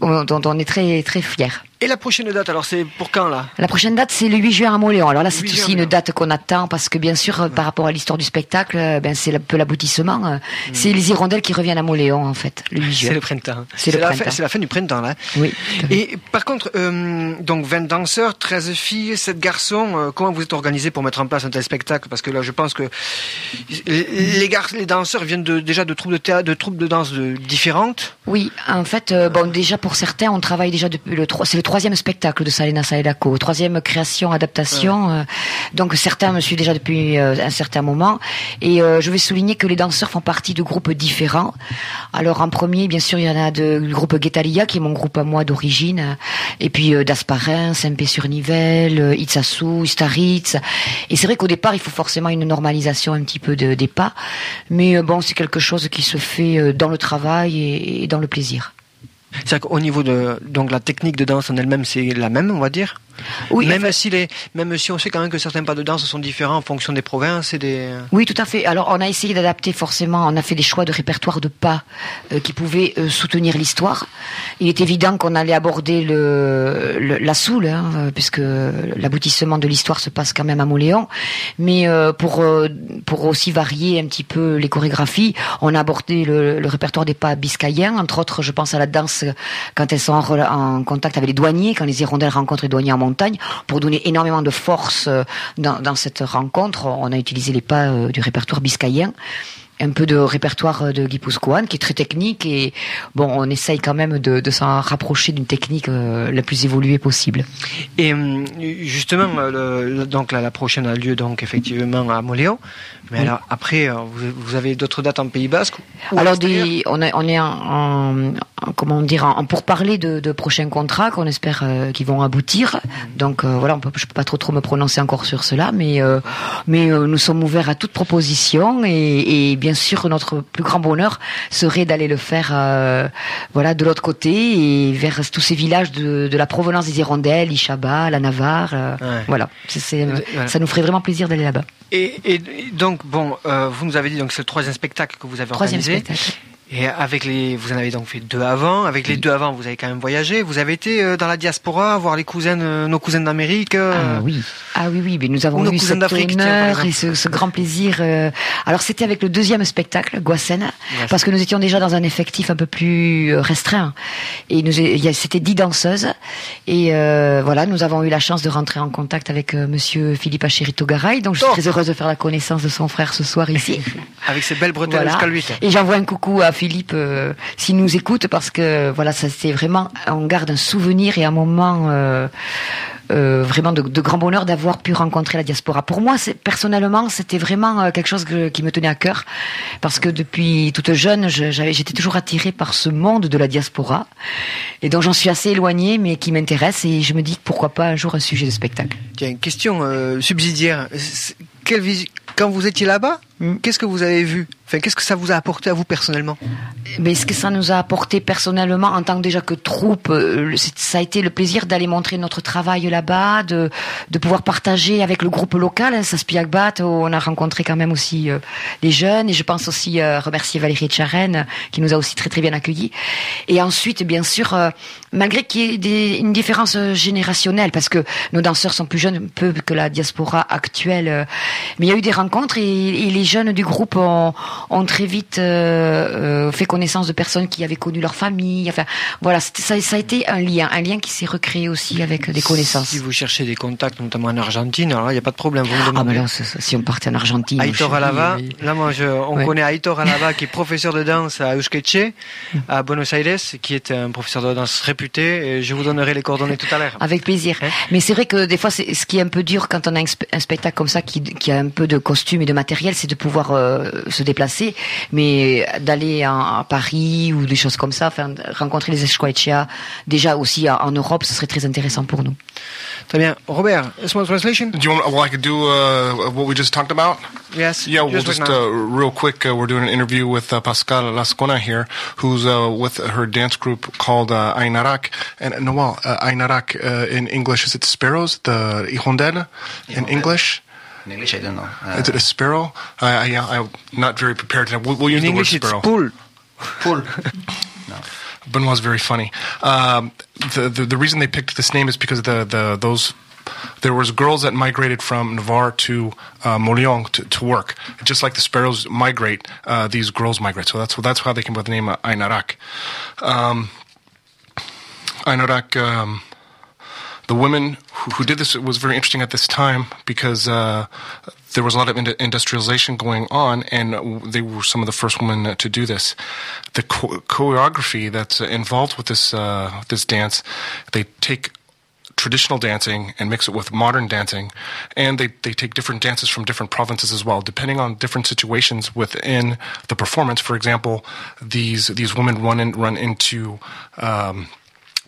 dont on est très très fiers. Et la prochaine date, alors c'est pour quand là? La prochaine date, c'est le 8 juin à Montléon. Alors là, c'est aussi une date qu'on attend parce que bien sûr, ouais. par rapport à l'histoire du spectacle, euh, ben c'est un peu l'aboutissement. Mm. C'est les hirondelles qui reviennent à Montléon en fait, le 8 juin. C'est le printemps. C'est la, fin, la fin du printemps là. Oui. Et par contre, euh, donc 20 danseurs, 13 filles, 7 garçons. Euh, comment vous êtes organisé pour mettre en place un tel spectacle? Parce que là, je pense que les, gar les danseurs viennent de, déjà de troupes de théâtre, de troupes de danse de, différentes. Oui, en fait, euh, bon déjà pour certains, on travaille déjà depuis le 3, c'est le troisième spectacle de Salena Saedako, troisième création, adaptation. euh, donc certains me suivent déjà depuis euh, un certain moment. Et euh, je vais souligner que les danseurs font partie de groupes différents. Alors en premier, bien sûr, il y en a de, du groupe Guetalia, qui est mon groupe à moi d'origine. Et puis d'Asparin, Saint-Pé-sur-Nivelle, euh, Itzassou, Staritz. Et c'est vrai qu'au départ, il faut forcément une normalisation un petit peu de, des pas. Mais bon, c'est quelque chose qui se fait dans le travail et- et dans le plaisir. C'est-à-dire qu'au niveau de donc la technique de danse en elle-même, c'est la même, on va dire. Oui, même enfin- si les, même si on sait quand même que certains pas de danse sont différents en fonction des provinces et des. Oui, tout à fait. Alors, on a essayé d'adapter forcément, on a fait des choix de répertoire de pas euh, qui pouvaient euh, soutenir l'histoire. Il est évident qu'on allait aborder le, le- la soule, hein, euh, puisque l'aboutissement de l'histoire se passe quand même à Moléon. Mais euh, pour, pour aussi varier un petit peu les chorégraphies, on a abordé le, le répertoire des pas biscayens. Entre autres, je pense à la danse quand elles sont en contact avec les douaniers, quand les hirondelles rencontrent les douaniers en pour donner énormément de force euh, dans, dans cette rencontre. On a utilisé les pas euh, du répertoire biscayen un peu de répertoire de Guy Pouscoane, qui est très technique et bon, on essaye quand même de, de s'en rapprocher d'une technique euh, la plus évoluée possible. Et hum, justement, euh, le- donc la, la prochaine a lieu donc effectivement à Moléon. Mais Oui. alors après, euh, vous, vous avez d'autres dates en Pays Basque Alors, des, on, est, on est en, en- en- comment dire, en, de, de prochains contrats qu'on espère euh, qu'ils vont aboutir. Donc euh, voilà, on peut, je peux pas trop trop me prononcer encore sur cela, mais mais nous sommes ouverts à toute proposition et, et bien sûr notre plus grand bonheur serait d'aller le faire euh, voilà de l'autre côté et vers tous ces villages de, de la provenance des Hirondelles, Ishaba, la Navarre. euh, Ouais. Voilà, ça nous ferait vraiment plaisir d'aller là-bas. Et, donc bon, euh, vous nous avez dit donc c'est le troisième spectacle que vous avez Troisième organisé. spectacle. Et avec les, vous en avez donc fait deux avant. Avec les deux avant, vous avez quand même voyagé. Vous avez été euh, dans la diaspora voir les cousines, nos cousines d'Amérique. euh, Ah oui, ah oui, oui, mais nous avons eu cet honneur et ce, ce grand plaisir. euh, Alors c'était avec le deuxième spectacle, Guasen, parce que nous étions déjà dans un effectif un peu plus restreint. Et nous, c'était dix danseuses. Et euh, voilà, nous avons eu la chance de rentrer en contact avec Monsieur Philippe Achérito Garay. Donc je suis Oh. très heureuse de faire la connaissance de son frère ce soir ici. Avec ses belles bretelles Voilà. jusqu'à lui. Et j'envoie un coucou à Philippe euh, s'il nous écoute parce que voilà, ça c'est vraiment, on garde un souvenir et un moment euh, euh, vraiment de, de grand bonheur d'avoir pu rencontrer la diaspora. Pour moi, c'est- personnellement, c'était vraiment quelque chose que- qui me tenait à cœur parce que depuis toute jeune, j'étais toujours attirée par ce monde de la diaspora et dont j'en suis assez éloignée, mais qui m'intéresse et je me dis pourquoi pas un jour un sujet de spectacle. Tiens, une question euh, subsidiaire. Quelle Quand vous étiez là-bas, Hmm. qu'est-ce que vous avez vu? Qu'est-ce que ça vous a apporté à vous personnellement Mais ce que ça nous a apporté personnellement, en tant que déjà que troupe, euh, ça a été le plaisir d'aller montrer notre travail là-bas, de, de pouvoir partager avec le groupe local, hein, Saspiagbat, où on a rencontré quand même aussi euh, les jeunes, et je pense aussi euh, remercier Valérie Tcharen, qui nous a aussi très très bien accueillis. Et ensuite, bien sûr, euh, malgré qu'il y ait une différence générationnelle, parce que nos danseurs sont plus jeunes peu que la diaspora actuelle, mais il y a eu des rencontres et les jeunes du groupe ont, ont très vite euh, euh, fait connaissance de personnes qui avaient connu leur famille. Enfin, voilà, ça, ça a été un lien, un lien qui s'est recréé aussi avec des connaissances. Si vous cherchez des contacts, notamment en Argentine, alors là, il n'y a pas de problème. Vous me Ah, mais là, c'est- c'est- si on partait en Argentine. Aitor Alava, là moi je, on Ouais. connaît Aitor Alava qui est professeur de danse à Eusketxe, à Buenos Aires, qui est un professeur de danse réputé. Et je vous donnerai les coordonnées tout à l'heure. Avec plaisir. Hein Mais c'est vrai que des fois, c'est ce qui est un peu dur quand on a un, spe- un spectacle comme ça qui, qui a un peu de costume et de matériel, c'est de pouvoir euh, se déplacer. Mais d'aller à Paris ou des choses comme ça, enfin, rencontrer les Esquachia, déjà aussi en, Europe, ce serait très intéressant pour nous. Très bien. Robert, a small translation? Do you want? Well, I could do uh, what we just talked about? Yes. Yeah, we'll just uh, real quick. Uh, we're doing an interview with uh, Pascal Lascona here, who's uh, with her dance group called uh, Ainarak. And uh, Noel, uh, Ainarak uh, in English is it sparrows? The hirondelle in. English? In English, I don't know. Uh, Is it a sparrow? I, I, yeah, I'm not very prepared. To, we'll, we'll use In the word English, it's sparrow. pool. Pool. no. Benoit's very funny. Um, the, the the reason they picked this name is because the the those there was girls that migrated from Navarre to uh, Moleon to, to work. Just like the sparrows migrate, uh, these girls migrate. So that's that's how they came up with the name uh, Ainarak. Um, Ainarak. Um, the women who, who did this was very interesting at this time because uh, there was a lot of ind- industrialization going on, and they were some of the first women to do this. The cho- choreography that's involved with this uh, this dance, they take traditional dancing and mix it with modern dancing. And they, they take different dances from different provinces as well, depending on different situations within the performance. For example, these these women run in, run into um,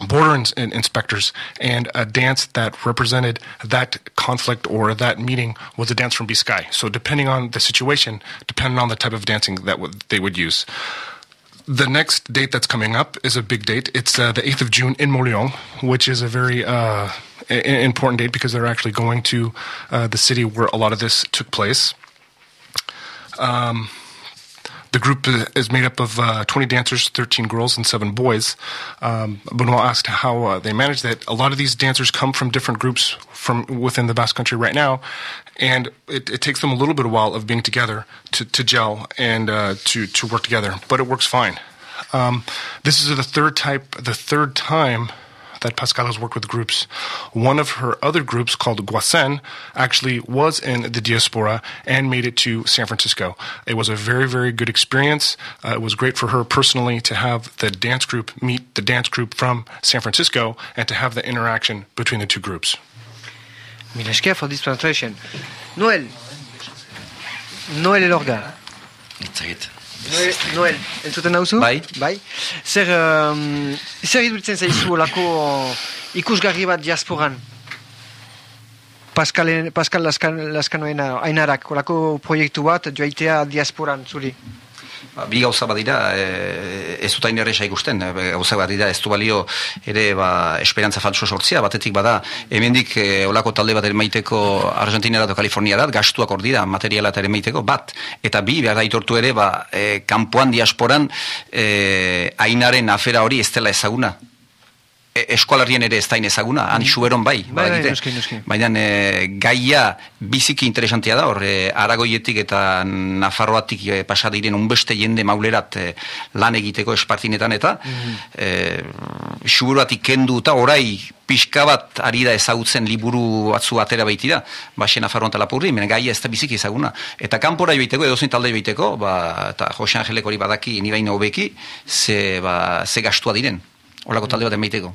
border ins- in- inspectors, and a dance that represented that conflict or that meeting was a dance from Biscay. So, depending on the situation, depending on the type of dancing that would they would use. The next date that's coming up is a big date. It's uh, the 8th of June in Montléon, which is a very uh, i- important date because they're actually going to uh, the city where a lot of this took place. Um, the group is made up of uh, 20 dancers, 13 girls, and 7 boys. Um, Benoit asked how uh, they manage that. A lot of these dancers come from different groups from within the Basque Country right now, and it, it takes them a little bit of while of being together to, to gel and uh, to, to work together, but it works fine. Um, this is the third type, the third time that Pascal has worked with groups. One of her other groups, called Guasen, actually was in the diaspora and made it to San Francisco. It was a very, very good experience. Uh, it was great for her personally to have the dance group meet the dance group from San Francisco and to have the interaction between the two groups. Mil esker for this translation. Noel. Noel Elorga. Itzagit. Noel, Noel, entzuten nauzu? Bai. Bai. Zer, um, zer iduritzen zaizu olako ikusgarri bat diasporan? Pascal, Pascal Laskan, Laskanoen ainarak, olako proiektu bat joaitea diasporan zuri. Ba, bi gauza badira, e, ez dut hain erresa ikusten, e, gauza badira, ez du balio ere ba, esperantza falso sortzia, batetik bada, hemendik e, olako talde bat emaiteko Argentinara eta Kaliforniara, gastuak hor dira, materiala eta emaiteko, bat, eta bi, behar da aitortu ere, ba, e, kanpoan diasporan, e, ainaren afera hori ez dela ezaguna, E- eskolarrien ere ez da ezaguna, han suberon bai, Bai, bai, badakite. Baina e, gaia biziki interesantia da, hor, e, Aragoietik eta Nafarroatik e, pasa diren unbeste jende maulerat e, lan egiteko espartinetan eta e, suburuatik kendu eta orai pixka bat ari da ezagutzen liburu batzu atera baitira, baxe Nafarroan eta Lapurri, menen gaia ez da biziki ezaguna. Eta kanpora joiteko, edozein talde joiteko, ba, eta Jose Angelek hori badaki, ni baino hobeki, ze, ba, ze gastua diren. Olako talde bat emaiteko.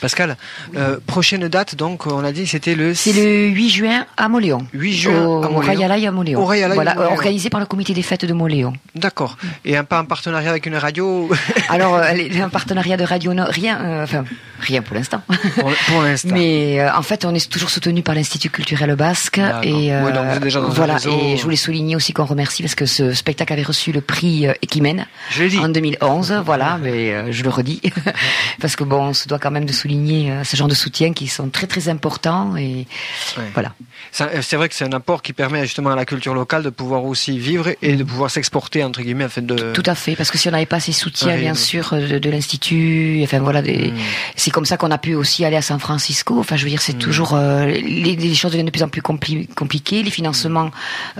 Pascal, euh, prochaine date, donc, on a dit, c'était le... C'est le 8 juin à Moléon. 8 juin au à Moléon. Rayalaï à Moléon. Au voilà, Moléon. organisé par le comité des fêtes de Moléon. D'accord. Et un pas en partenariat avec une radio Alors, euh, un partenariat de radio, non, rien, euh, enfin, rien pour l'instant. pour, pour l'instant. Mais euh, en fait, on est toujours soutenu par l'Institut culturel basque. Et euh, Ouais, donc vous êtes déjà dans voilà. réseau. Et je voulais souligner aussi qu'on remercie parce que ce spectacle avait reçu le prix euh, Equimen Je l'ai dit. en 2011. Voilà, mais euh, je le redis parce que bon, on se doit quand même de souligner euh, ce genre de soutien qui sont très très importants et Ouais. voilà. Euh, C'est vrai que c'est un apport qui permet justement à la culture locale de pouvoir aussi vivre et de pouvoir s'exporter, entre guillemets, afin de... Tout à fait, parce que si on n'avait pas ces soutiens, Ouais, bien sûr, de, de l'institut, enfin voilà, des- Mm. c'est comme ça qu'on a pu aussi aller à San Francisco. Enfin, je veux dire, c'est toujours euh, les, les choses deviennent de plus en plus compli- compliquées, les financements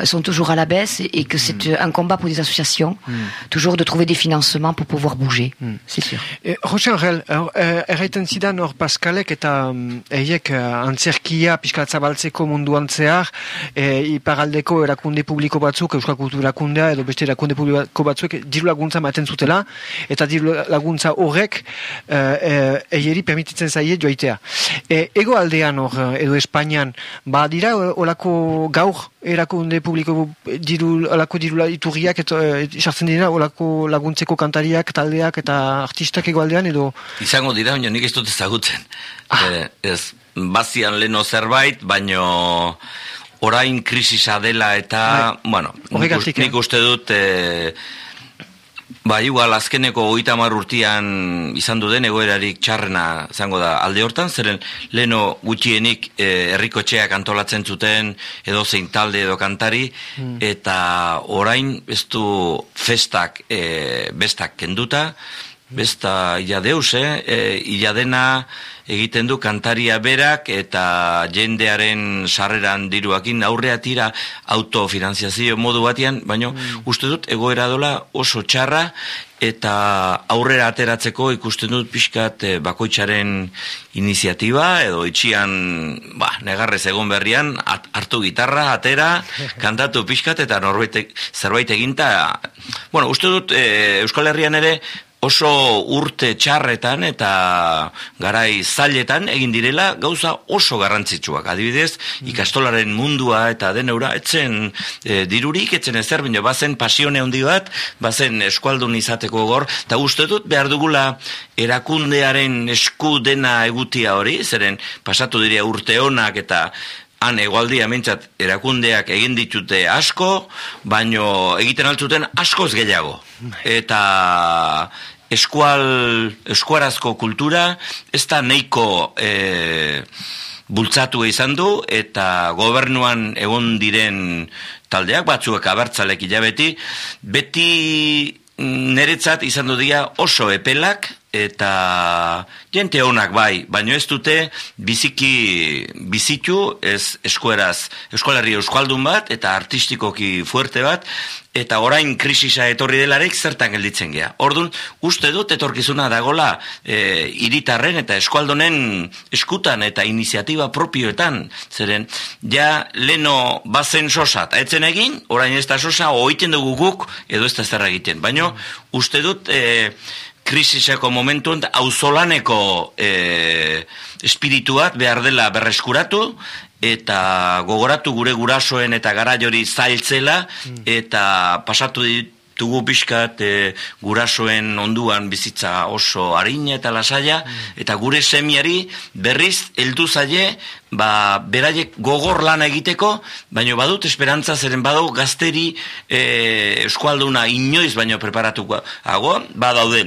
sont toujours à la baisse, et, et que c'est un combat pour des associations, toujours de trouver des financements pour pouvoir bouger, c'est sûr. E, Jose Angel, hor, eh, erraiten zidan hor Paskalek eta mm, eiek eh, antzerkia pixkat zabaltzeko munduan zehar, e, iparaldeko erakunde publiko batzuk, Euskal Kultura edo beste erakunde publiko batzuek diru laguntza maten zutela, eta diru laguntza horrek e, e, permititzen zaie joaitea. E, ego aldean hor, eh, edo Espainian, ba dira eh, olako gaur erakunde publiko diru, olako diru iturriak eta eh, sartzen dira olako laguntzeko kantariak, taldeak eta artistak egoaldean edo Izango dira, baina nik ez dut ezagutzen. Eh, ez, bazian leno zerbait, baino orain krisisa dela eta, bueno, nik, us- nik eh? uste dut, e, ba, igual, azkeneko hogeita hamar urtean izan du den egoerarik txarrena zango da alde hortan, zeren leno gutxienik e, herrikotxeak antolatzen zuten edo zein talde edo kantari, eta orain ez du festak e, bestak kenduta, Besta ila deus, eh? E, ila dena egiten du kantaria berak eta jendearen sarreran diruakin aurrea tira autofinanziazio modu batean, baino uste dut egoera dola oso txarra eta aurrera ateratzeko ikusten dut pixkat eh, bakoitzaren iniziatiba edo itxian ba, negarrez egon berrian at- hartu gitarra, atera, kantatu pixkat eta norbait zerbait eginta bueno, uste dut eh, Euskal Herrian ere oso urte txarretan eta garai zailetan egin direla gauza oso garrantzitsuak. Adibidez, ikastolaren mundua eta deneura etzen e, dirurik, etzen ezer, bino, bazen pasione handi bat, bazen eskualdun izateko gor, eta uste dut behar dugula erakundearen esku dena egutia hori, zeren pasatu diria urte honak eta han egualdia mintzat erakundeak egin ditute asko, baino egiten altzuten askoz gehiago. Eta eskual, eskuarazko kultura ez da neiko e, bultzatu izan du eta gobernuan egon diren taldeak batzuek abertzalek hilabeti, beti niretzat izan du dira oso epelak eta jente honak bai, baino ez dute biziki bizitu ez eskueraz, eskualarri euskaldun bat eta artistikoki fuerte bat eta orain krisisa etorri delarek zertan gelditzen gea. Ordun uste dut etorkizuna dagola e, iritarren eta eskualdonen eskutan eta iniziatiba propioetan, zeren ja leno bazen sosa, eta etzen egin, orain ez da sosa, oiten dugu guk edo ez da zer egiten. Baino uste dut e, krisiseko momentu auzolaneko e, espirituak behar dela berreskuratu eta gogoratu gure gurasoen eta garaiori zailtzela hmm. eta pasatu ditugu pixkat e, gurasoen onduan bizitza oso harina eta lasaia hmm. eta gure semiari berriz heldu zaie ba, beraiek gogor lan egiteko, baino badut esperantza zeren badau gazteri e, eskualduna inoiz baino preparatuko hago, badaude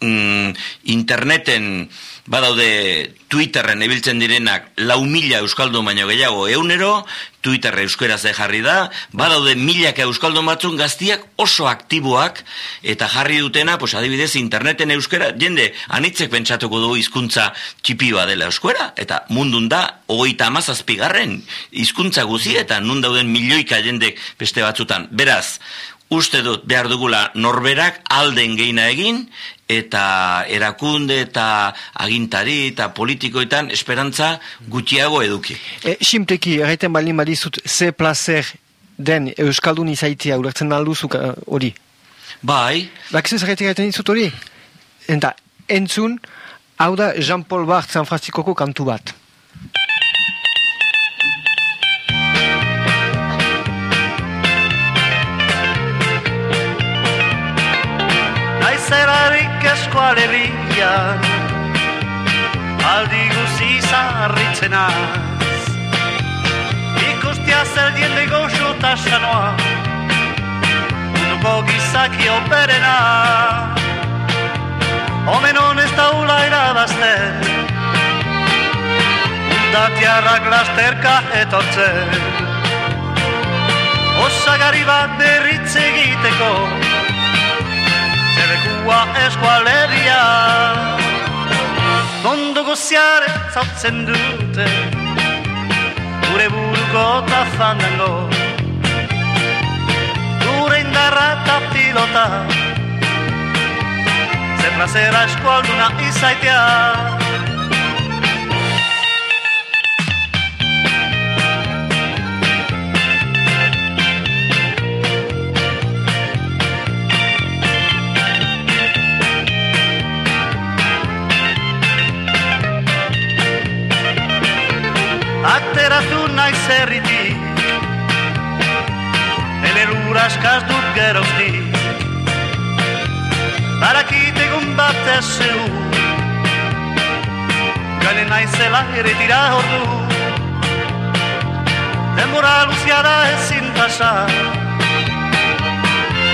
mm, interneten badaude Twitterren ebiltzen direnak lau mila euskaldun baino gehiago eunero, Twitter euskera ze jarri da, badaude milaka euskaldun batzun gaztiak oso aktiboak eta jarri dutena, pues adibidez interneten euskera, jende anitzek pentsatuko du hizkuntza txipi dela euskera, eta mundun da, hogeita amazazpigarren hizkuntza guzi eta nun dauden milioika jendek beste batzutan. Beraz, uste dut behar dugula norberak alden geina egin eta erakunde eta agintari eta politikoetan esperantza gutxiago eduki. E, simpleki, erraiten baldin badizut, ze placer den Euskaldun izaitia ulertzen alduzuk hori? Bai. Bakizu zerretik erraiten dizut hori? Eta entzun, hau da Jean-Paul Barthes San Franciscoko kantu bat. Zerarik eskualerian Aldi guzi zarritzen az Ikustia zer diende goxo eta sanoa. Munduko gizaki operena. Omen honez taula irabazten. Undatiarrak lasterka etortzen. Osagari bat berritze egiteko lekua eskualeria Mundu guziare zautzen dute Gure buruko eta fandango. Gure indarra eta pilota Zer plazera eskualduna izaitea ateratu nahi zerritik Ele uraskaz dut geroztik Barakit egun bat ez zeu. Gane nahi zela eretira ordu. Denbora luzia da ezin pasa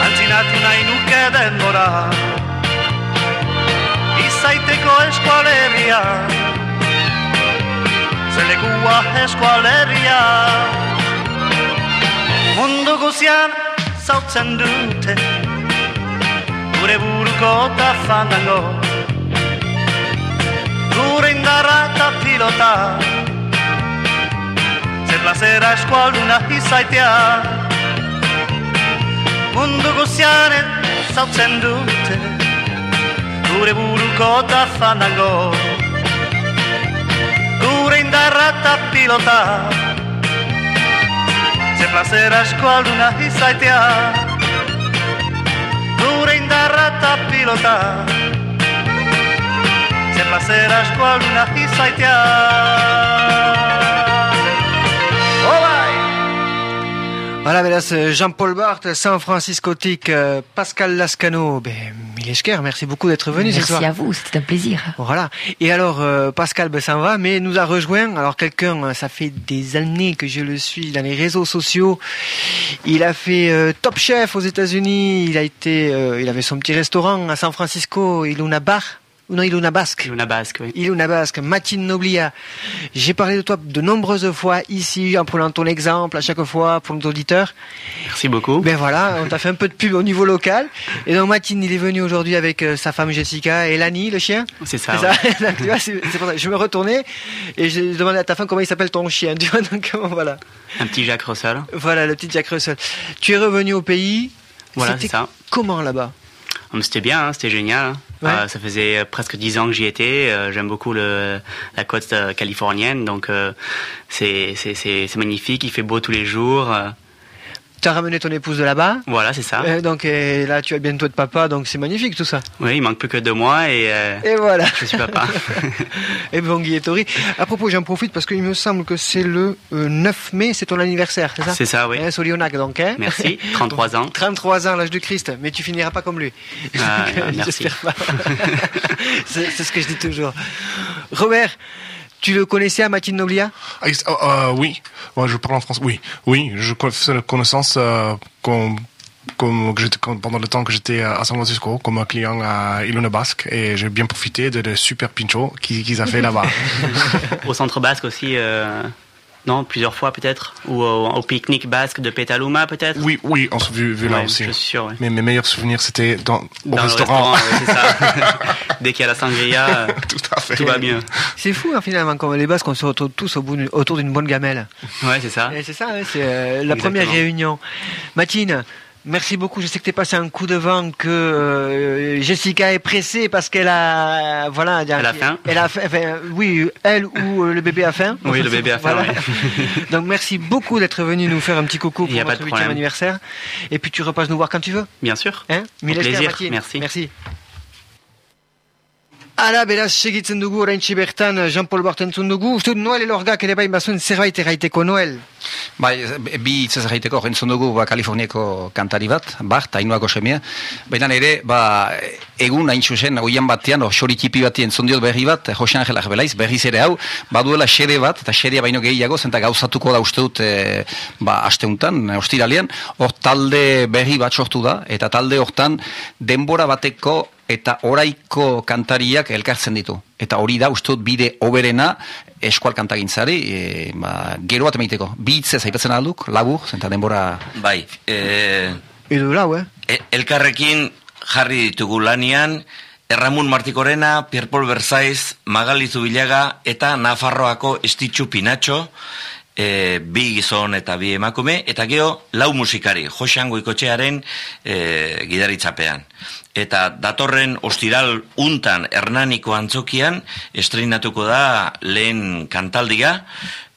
Antzinatu nahi nuke denbora. Izaiteko eskualeria zelekua eskualeria Mundu guzian zautzen dute Gure buruko eta fandango. Gure indarra eta pilota Zer plazera eskualduna izaitea. Mundu guzian zautzen dute Gure buruko eta fandango. Gure errata pilota. Se plazerás cual una izaitea e Gure indarrata pilota. Se plazerás cual una izaitea e Voilà, beraz, Jean-Paul Bart, San Franciscotik, euh, Pascal Lascano, ben, merci beaucoup d'être venu ce soir. Merci à vous, c'était un plaisir. Voilà. Et alors, euh, Pascal ben, s'en va, mais nous a rejoint. Alors, quelqu'un, euh, ça fait des années que je le suis dans les réseaux sociaux. Il a fait euh, Top Chef aux États-Unis. Il a été, euh, il avait son petit restaurant à San Francisco, Iluna Bar. Ou non, Iluna Basque. Iluna Basque, oui. Iluna Basque, Matine Noblia. J'ai parlé de toi de nombreuses fois ici, en prenant ton exemple à chaque fois pour nos auditeurs. Merci beaucoup. Ben voilà, on t'a fait un peu de pub au niveau local. Et donc Matine, il est venu aujourd'hui avec euh, sa femme Jessica et Lani, le chien. C'est ça. C'est ça. Tu vois, c'est c'est pour ça. Je me retournais et j'ai demandé à ta femme comment il s'appelle ton chien. Tu vois, donc voilà. Un petit Jacques Russell. Voilà, le petit Jack Russell. Tu es revenu au pays. Voilà, c'est ça. Comment là-bas? Hum, C'était bien, hein, c'était génial. hein. Euh, ça faisait euh, presque dix ans que j'y étais. euh, J'aime beaucoup la côte californienne, donc c'est magnifique. Il fait beau tous les jours. Euh, Tu as ramené ton épouse de là-bas. voilà, c'est ça. Euh, donc euh, là, tu as bientôt de papa, donc c'est magnifique tout ça. Oui, il manque plus que deux mois et, euh, Et voilà. je suis papa. Et bon, Guillettori. À propos, j'en profite parce qu'il me semble que c'est le euh, 9 mai, c'est ton anniversaire, c'est ça? C'est ça, oui. Hein, Solionac, donc. Hein? Merci, 33 ans. 33 ans, l'âge de Christ. Mais tu finiras pas comme lui. Ah, merci. J'espère pas. c'est ce que je dis toujours. Robert, tu le connaissais à Mathilde Noblia Ah, oh, euh, oui, Ouais, je parle en français. Oui, oui, je fais la connaissance euh, comme, comme que j'étais- comme pendant le temps que j'étais à San Francisco comme un client à Ilona Basque et j'ai bien profité de, de super pincho qu'ils qu'ils ont fait là-bas. Au centre basque aussi, euh, non, plusieurs fois peut-être. Ou au, au pique-nique basque de Petaluma peut-être. Oui, oui, on s'est vu, vu là Ouais, aussi. je suis sûr, ouais. Mais mes meilleurs souvenirs c'était dans, au Dans le restaurant. restaurant, ouais, c'est ça. Dès qu'il y a la sangria, euh, Tout à fait. tout va bien. C'est fou, hein, finalement, comme les Basques, on se retrouve tous au bout d'une- autour d'une bonne gamelle. Ouais, c'est ça. C'est ça, hein, c'est euh, la Exactement. première réunion. Mathine, merci beaucoup. Je sais que tu es passé un coup de vent, que euh, Jessica est pressée parce qu'elle a. Voilà, Elle a faim. Elle a faim. enfin, oui, elle ou euh, le bébé a faim. Oui, le bébé a faim, Voilà. oui. Donc merci beaucoup d'être venu nous faire un petit coucou pour notre de huitième problème. anniversaire. Et puis tu repasses nous voir quand tu veux. Bien sûr. Hein Au plaisir, merci. Merci. Ala, beraz, segitzen dugu oraintxe bertan Jean-Paul Bart entzun dugu. Uste Noel elorgak ere bai bazuen zerbait erraiteko Noel. Bai, bi hitz ez egiteko entzun dugu ba, Kaliforniako kantari bat, Bart, Ainuako semea. Baina ere, ba, egun hain zuzen, oian batean, o, xori tipi bati entzun diot berri bat, Jose Angel Arbelaiz, berriz ere hau, baduela xede bat, eta xedea baino gehiago, zenta gauzatuko da uste dut, e, ba, asteuntan, ostiralean, hor talde berri bat sortu da, eta talde hortan denbora bateko eta oraiko kantariak elkartzen ditu. Eta hori da, uste dut, bide oberena eskual kantagintzari, e, ba, gero bat emaiteko. Bi hitzez aipatzen alduk, labur, zenta denbora... Bai, e, Edo lau, eh? e- elkarrekin jarri ditugu lanian, Erramun Martikorena, Pierpol Berzaiz, Magali Zubilaga eta Nafarroako Estitxu Pinatxo, e, bi gizon eta bi emakume, eta geho lau musikari, Josean Goikotxearen e, gidaritzapean. Eta datorren ostiral untan Hernaniko antzokian estreinatuko da lehen kantaldia,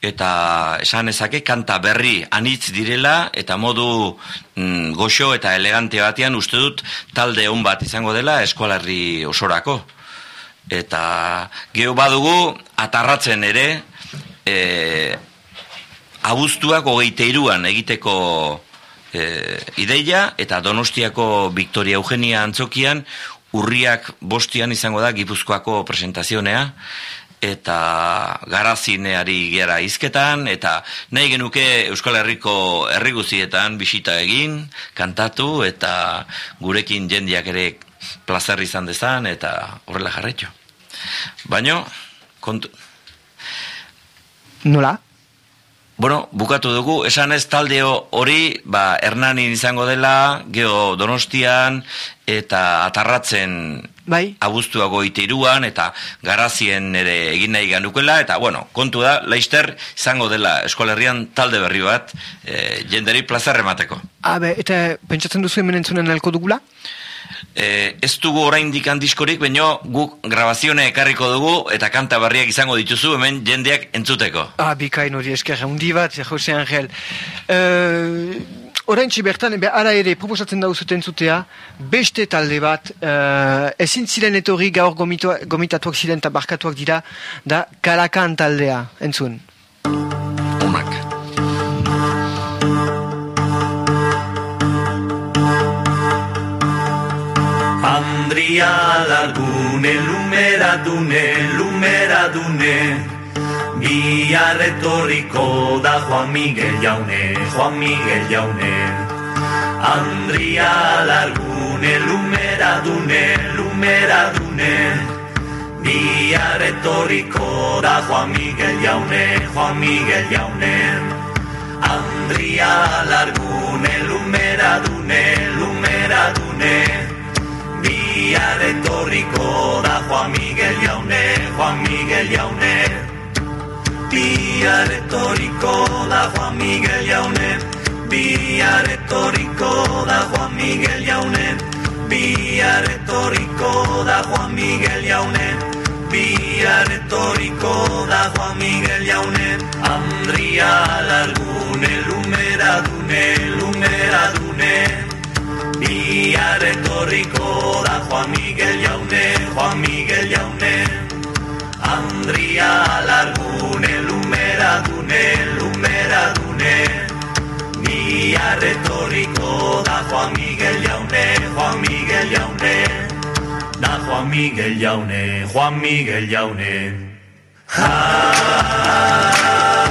eta esan ezake kanta berri anitz direla eta modu mm, goxo eta elegante batean uste dut talde on bat izango dela eskualarri osorako. Eta geho badugu atarratzen ere e, abuztuak hogeite iruan egiteko e, ideia eta Donostiako Victoria Eugenia antzokian urriak bostian izango da Gipuzkoako presentazionea eta garazineari gera izketan, eta nahi genuke Euskal Herriko herri guztietan bisita egin, kantatu, eta gurekin jendiak ere plazer izan dezan, eta horrela jarretxo. Baino, kontu... Nola? Bueno, bukatu dugu, esan ez taldeo hori, ba, Hernanin izango dela, geho Donostian, eta atarratzen Bai. abuztuago itiruan, eta garazien ere egin nahi ganukela, eta, bueno, kontu da, Leister izango dela eskolerrian talde berri bat, e, jenderi plazar emateko. Habe, eta pentsatzen duzu hemen entzunen alko dugula? E, ez dugu oraindik diskorik, baino guk grabazione ekarriko dugu, eta kanta berriak izango dituzu hemen jendeak entzuteko. Ah, bikain hori esker, handi bat, Jose Angel. Uh, orain bertan, be, ara ere, proposatzen da zuten zutea, beste talde bat, uh, ezin ziren etorri gaur gomitoa, gomitatuak ziren eta barkatuak dira, da kalakan taldea, entzun. Andria lagune, lumera dune, lumera dune Bihar etorriko da Juan Miguel jaune, Juan Miguel jaune Andria lagune, lumera dune, lumera dune Bihar etorriko da Juan Miguel jaune, Juan Miguel jaune Andria largune, lumera dune, lumera dune Bihar etorriko da Juan Miguel jaune, Juan Miguel jaune Bihar etorriko da Juan Miguel jaune Bihar etorriko da Juan Miguel jaune Bihar etorriko da Juan Miguel jaune Bihar etorriko da Juan Miguel jaune Andria largune, lumera dune, lumera dune Bihar etorriko da Juan Miguel jaune, Juan Miguel jaune. Andria largune, lumera dune, lumera dune. Bihar etorriko da Juan Miguel jaune, Juan Miguel jaune. Da Juan Miguel jaune, Juan Miguel jaune. Andria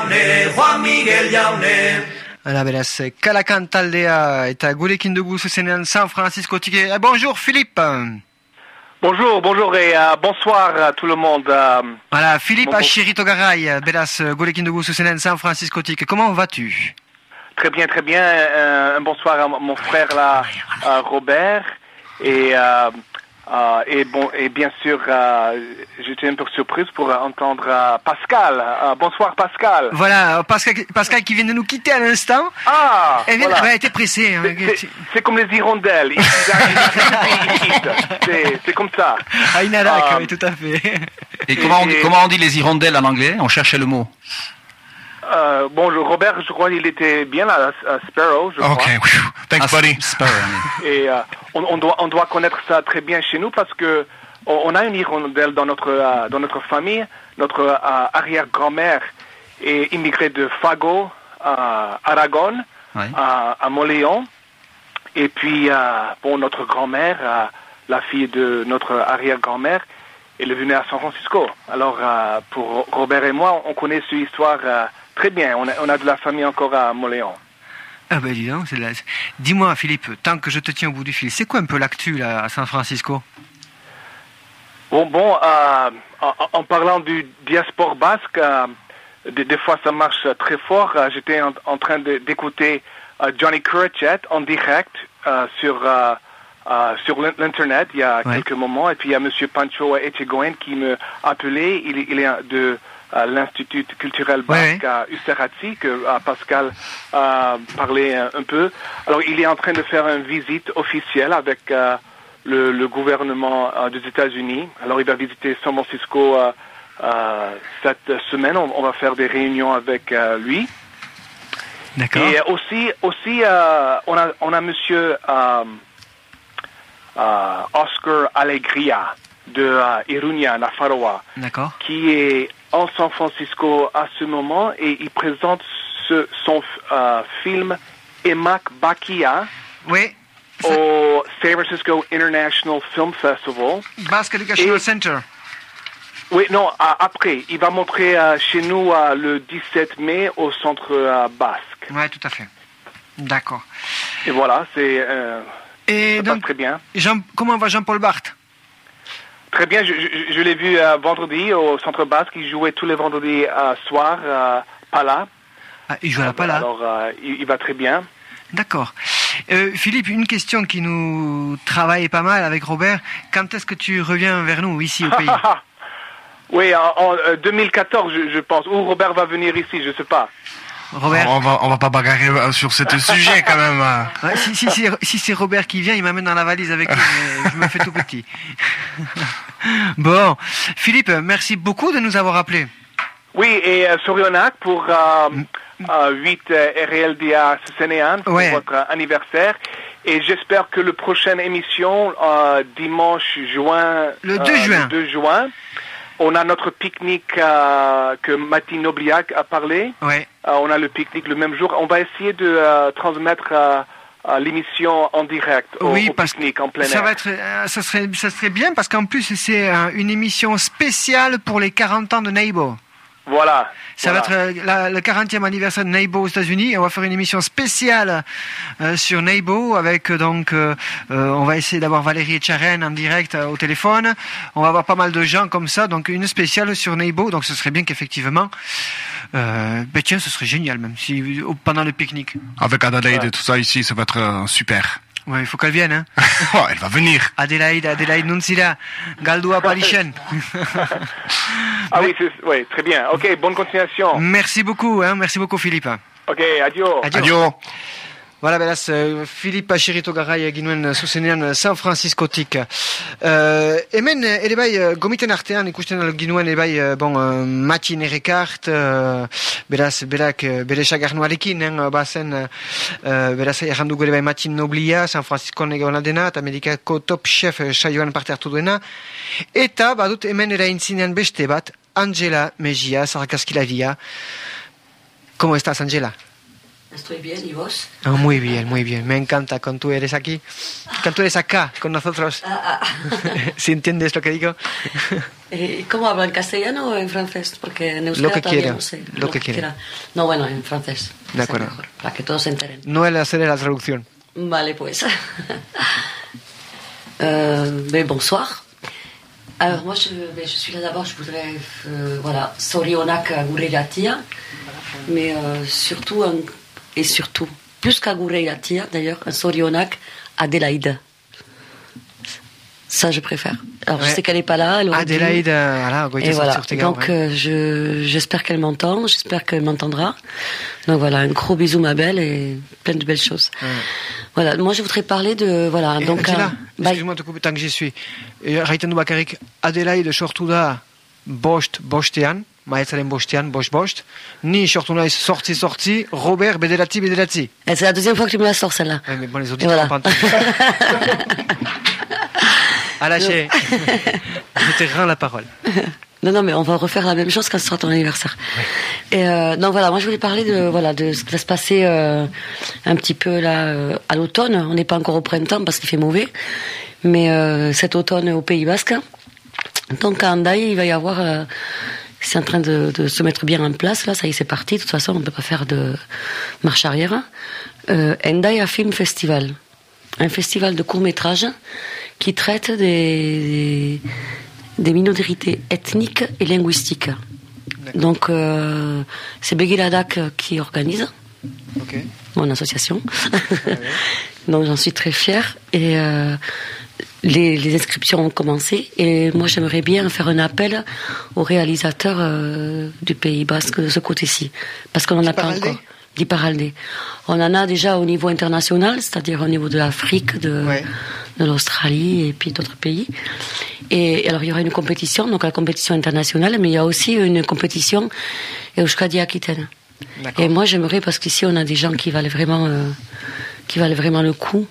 jaune, Juan Miguel jaune Hala beraz, kalakan taldea eta gurekin dugu zuzenean San Francisco tike. Eh, bonjour Philippe Bonjour, bonjour et euh, bonsoir à tout le monde. euh, Voilà, Philippe Bon- Achirito Garay, eh, beraz, eh, gurekin dugu zuzenean San Francisco tike. Comment vas-tu? Très bien, très bien. euh, un bonsoir à mon frère là, euh, Robert. Et, euh, euh, et, bon, et bien sûr, euh, j'étais un peu surprise pour entendre euh, Pascal. Euh, bonsoir Pascal. Voilà, Pascal, Pascal qui vient de nous quitter à l'instant. Ah, Elle vient, voilà. a été pressée. hein. C'est- comme les hirondelles. C'est- C'est comme ça. Ah, oui, tout à fait. Et comment on, dit, Et- comment on dit les hirondelles en anglais? On cherchait le mot. Euh, bon, je- Robert, je crois qu'il était bien là, à Sparrow, je crois. Okay, whew. thanks, buddy. Sparrow. Et euh, on, on doit, on doit connaître ça très bien chez nous parce que on, a une hirondelle dans notre, euh, dans notre famille. Notre euh, arrière-grand-mère est immigrée de Fago, euh, Aragon, à, à Moléon. Et puis, euh, bon, notre grand-mère, euh, la fille de notre arrière-grand-mère, elle est venue à San Francisco. Alors, euh, pour Robert et moi, on connaît cette histoire euh, très bien. On a, on a de la famille encore à Moléon. Ah ben dis donc, c'est de la- dis-moi Philippe, tant que je te tiens au bout du fil, c'est quoi un peu l'actu là à San Francisco? Bon, bon, euh, en, en parlant du diaspora basque, euh, des, des fois ça marche très fort. Euh, J'étais en, en train d'écouter euh, Johnny Curchet en direct sur sur l'in- l'internet il y a Ouais. quelques moments. Et puis il y a Monsieur Pancho Echegoyen qui me appelé. Il, il est de l'Institut culturel basque à Usterati que euh, Pascal euh, parlait un, un peu. Alors il est en train de faire une visite officielle avec euh, le, le gouvernement euh, des États-Unis. Alors il va visiter San Francisco euh, euh, cette semaine. On, on va faire des réunions avec euh, lui. D'accord. Et aussi, aussi euh, on, a, on a monsieur euh, euh, Oscar Alegria de euh, Iruña, la Faroa, D'accord. qui est en San Francisco à ce moment et il présente ce- son euh, film Emak Bakia Oui. au San Francisco International Film Festival. Basque Educational Center. Oui, non, après, il va montrer euh, chez nous le 17 mai au centre basque. Ouais, tout à fait. D'accord. Et voilà, c'est Et donc, très bien. Jean, comment va Jean-Paul Barthes? Très bien, je, je- je l'ai vu euh, vendredi au centre basque. Il jouait tous les vendredis euh, soir, euh, pas là. Ah, Il joue à la pala. Alors, euh, il, il va très bien. D'accord. Euh, Philippe, une question qui nous travaille pas mal avec Robert. Quand est-ce que tu reviens vers nous, ici au pays oui, en, en, euh, 2014, je, je pense. Ou Robert va venir ici, je sais pas. Robert On va, on va pas bagarrer euh, sur ce sujet quand même. Ouais, si si, si, si c'est Robert qui vient, il m'amène dans la valise avec lui. Je me fais tout petit. bon, Philippe, merci beaucoup de nous avoir appelés. Oui, et euh, Sorionac pour euh, euh, 8 euh, RLDA Sénéan pour Ouais. votre anniversaire. Et j'espère que la prochaine émission, euh, dimanche juin, Le 2 euh, juin. le 2 juin, on a notre pique-nique euh, que Mathilde Nobliac a parlé. Ouais. Euh, on a le pique-nique le même jour. On va essayer de euh, transmettre euh, l'émission en direct au, Oui, au parce pique-nique en plein Ça air. va être, ça serait, ça serait bien parce qu'en plus c'est une émission spéciale pour les 40 ans de Neighbor. Voilà. Ça voilà. va être euh, la- le 40e anniversaire de Neighbor aux États-Unis. On va faire une émission spéciale euh, sur Neighbor avec euh, donc euh, euh, on va essayer d'avoir Valérie Etcharen en direct euh, au téléphone. On va avoir pas mal de gens comme ça, donc une spéciale sur Neighbor. Donc ce serait bien qu'effectivement, euh, ben tiens, ce serait génial même si au- pendant le pique-nique. Avec Adelaide et tout ça ici, ça va être euh, super. Ouais, il faut qu'elle vienne. Hein. Oh, elle va venir. Adelaide, Adelaide Nuncila, Galdua Palichen. Ah oui, c'est- oui, très bien. Ok, bonne continuation. Merci beaucoup, hein, merci beaucoup Philippe. Ok, adio. Adio. Voilà, beraz, Filipa Xerrito garrai ginuen zuzenean San Franciscotik. Uh, hemen eh, ere bai, eh, gomiten artean ikusten al ginuen ere bai, eh, bon, uh, Matin Errekart, uh, beraz, berak, eh, bere sagarnuarekin, eh, bazen, uh, beraz, errandugu ere bai Matin Noblia, San Francisco negona dena, eta Amerikako top chef eh, saioan parte hartu duena. Eta, badut, hemen ere intzinean beste bat, Angela Mejia, Sarakaskilaria. ¿Cómo estás, Angela? Estoy bien, ¿y vos? Ah, muy bien, muy bien. Me encanta cuando tú eres aquí. Cuando tú eres acá con nosotros. Ah, si entiendes lo que digo. Eh, ¿Cómo habla? ¿En castellano o en francés? Porque en euskera Lo que también quiera, no sé. lo que quiera. No, bueno, en francés. De acuerdo. Para que todos se enteren. No el hacer la traducción. Vale, pues. Mais bonsoir. Alors moi, je, mais je suis là d'abord, je voudrais, euh, voilà, Sorionak Gurelatia, mais euh, surtout, un- et surtout, plus qu'à Gurelatia d'ailleurs, un Sorionak Adélaïde. Ça, je préfère. Alors, je sais qu'elle n'est pas là. Elle dû. Adelaide, euh, voilà, Et voilà. Donc, euh, je, j'espère qu'elle m'entend, j'espère qu'elle m'entendra. Donc voilà, un gros bisou, ma belle, et plein de belles choses. Voilà, moi, je voudrais parler de, voilà, donc, Bai. excuse-moi de couper tant que j'y suis. Raiten du bakarrik, Adelaide sortu da bost bostean, maetzaren bostean, bost bost. Ni sortu naiz sortzi sortzi, Robert bederatzi. Et c'est la deuxième fois que tu me la sors, celle-là. Ouais, mais bon, les auditeurs voilà. À lâcher. Je te rends la parole. Non, non, mais on va refaire la même chose quand ce sera ton anniversaire. Et euh, donc voilà, moi je voulais parler de voilà de ce qui va se passer euh, un petit peu là euh, à l'automne. On n'est pas encore au printemps parce qu'il fait mauvais, mais euh, cet automne au Pays Basque. Donc à Andaï, il va y avoir, euh, c'est en train de, de se mettre bien en place là. Ça y est, c'est parti. De toute façon, on ne peut pas faire de marche arrière. Euh, Andaï Film Festival, un festival de courts métrages qui traite des, des minorités ethniques et linguistiques. Donc, euh, c'est Begiladak qui organise, mon association. Donc, j'en suis très fière. Et euh, les, les inscriptions ont commencé. Et moi, j'aimerais bien faire un appel aux réalisateurs euh, du Pays Basque de ce côté-ci. Parce qu'on n'en a pas D'Iparralde On en a déjà au niveau international, c'est-à-dire au niveau de l'Afrique, de, de l'Australie et puis d'autres pays. Et alors, il y aura une compétition, donc la compétition internationale, mais il y a aussi une compétition Euskadi Aquitaine. Et moi, j'aimerais, parce qu'ici, on a des gens qui valent vraiment, euh, qui valent vraiment le coup.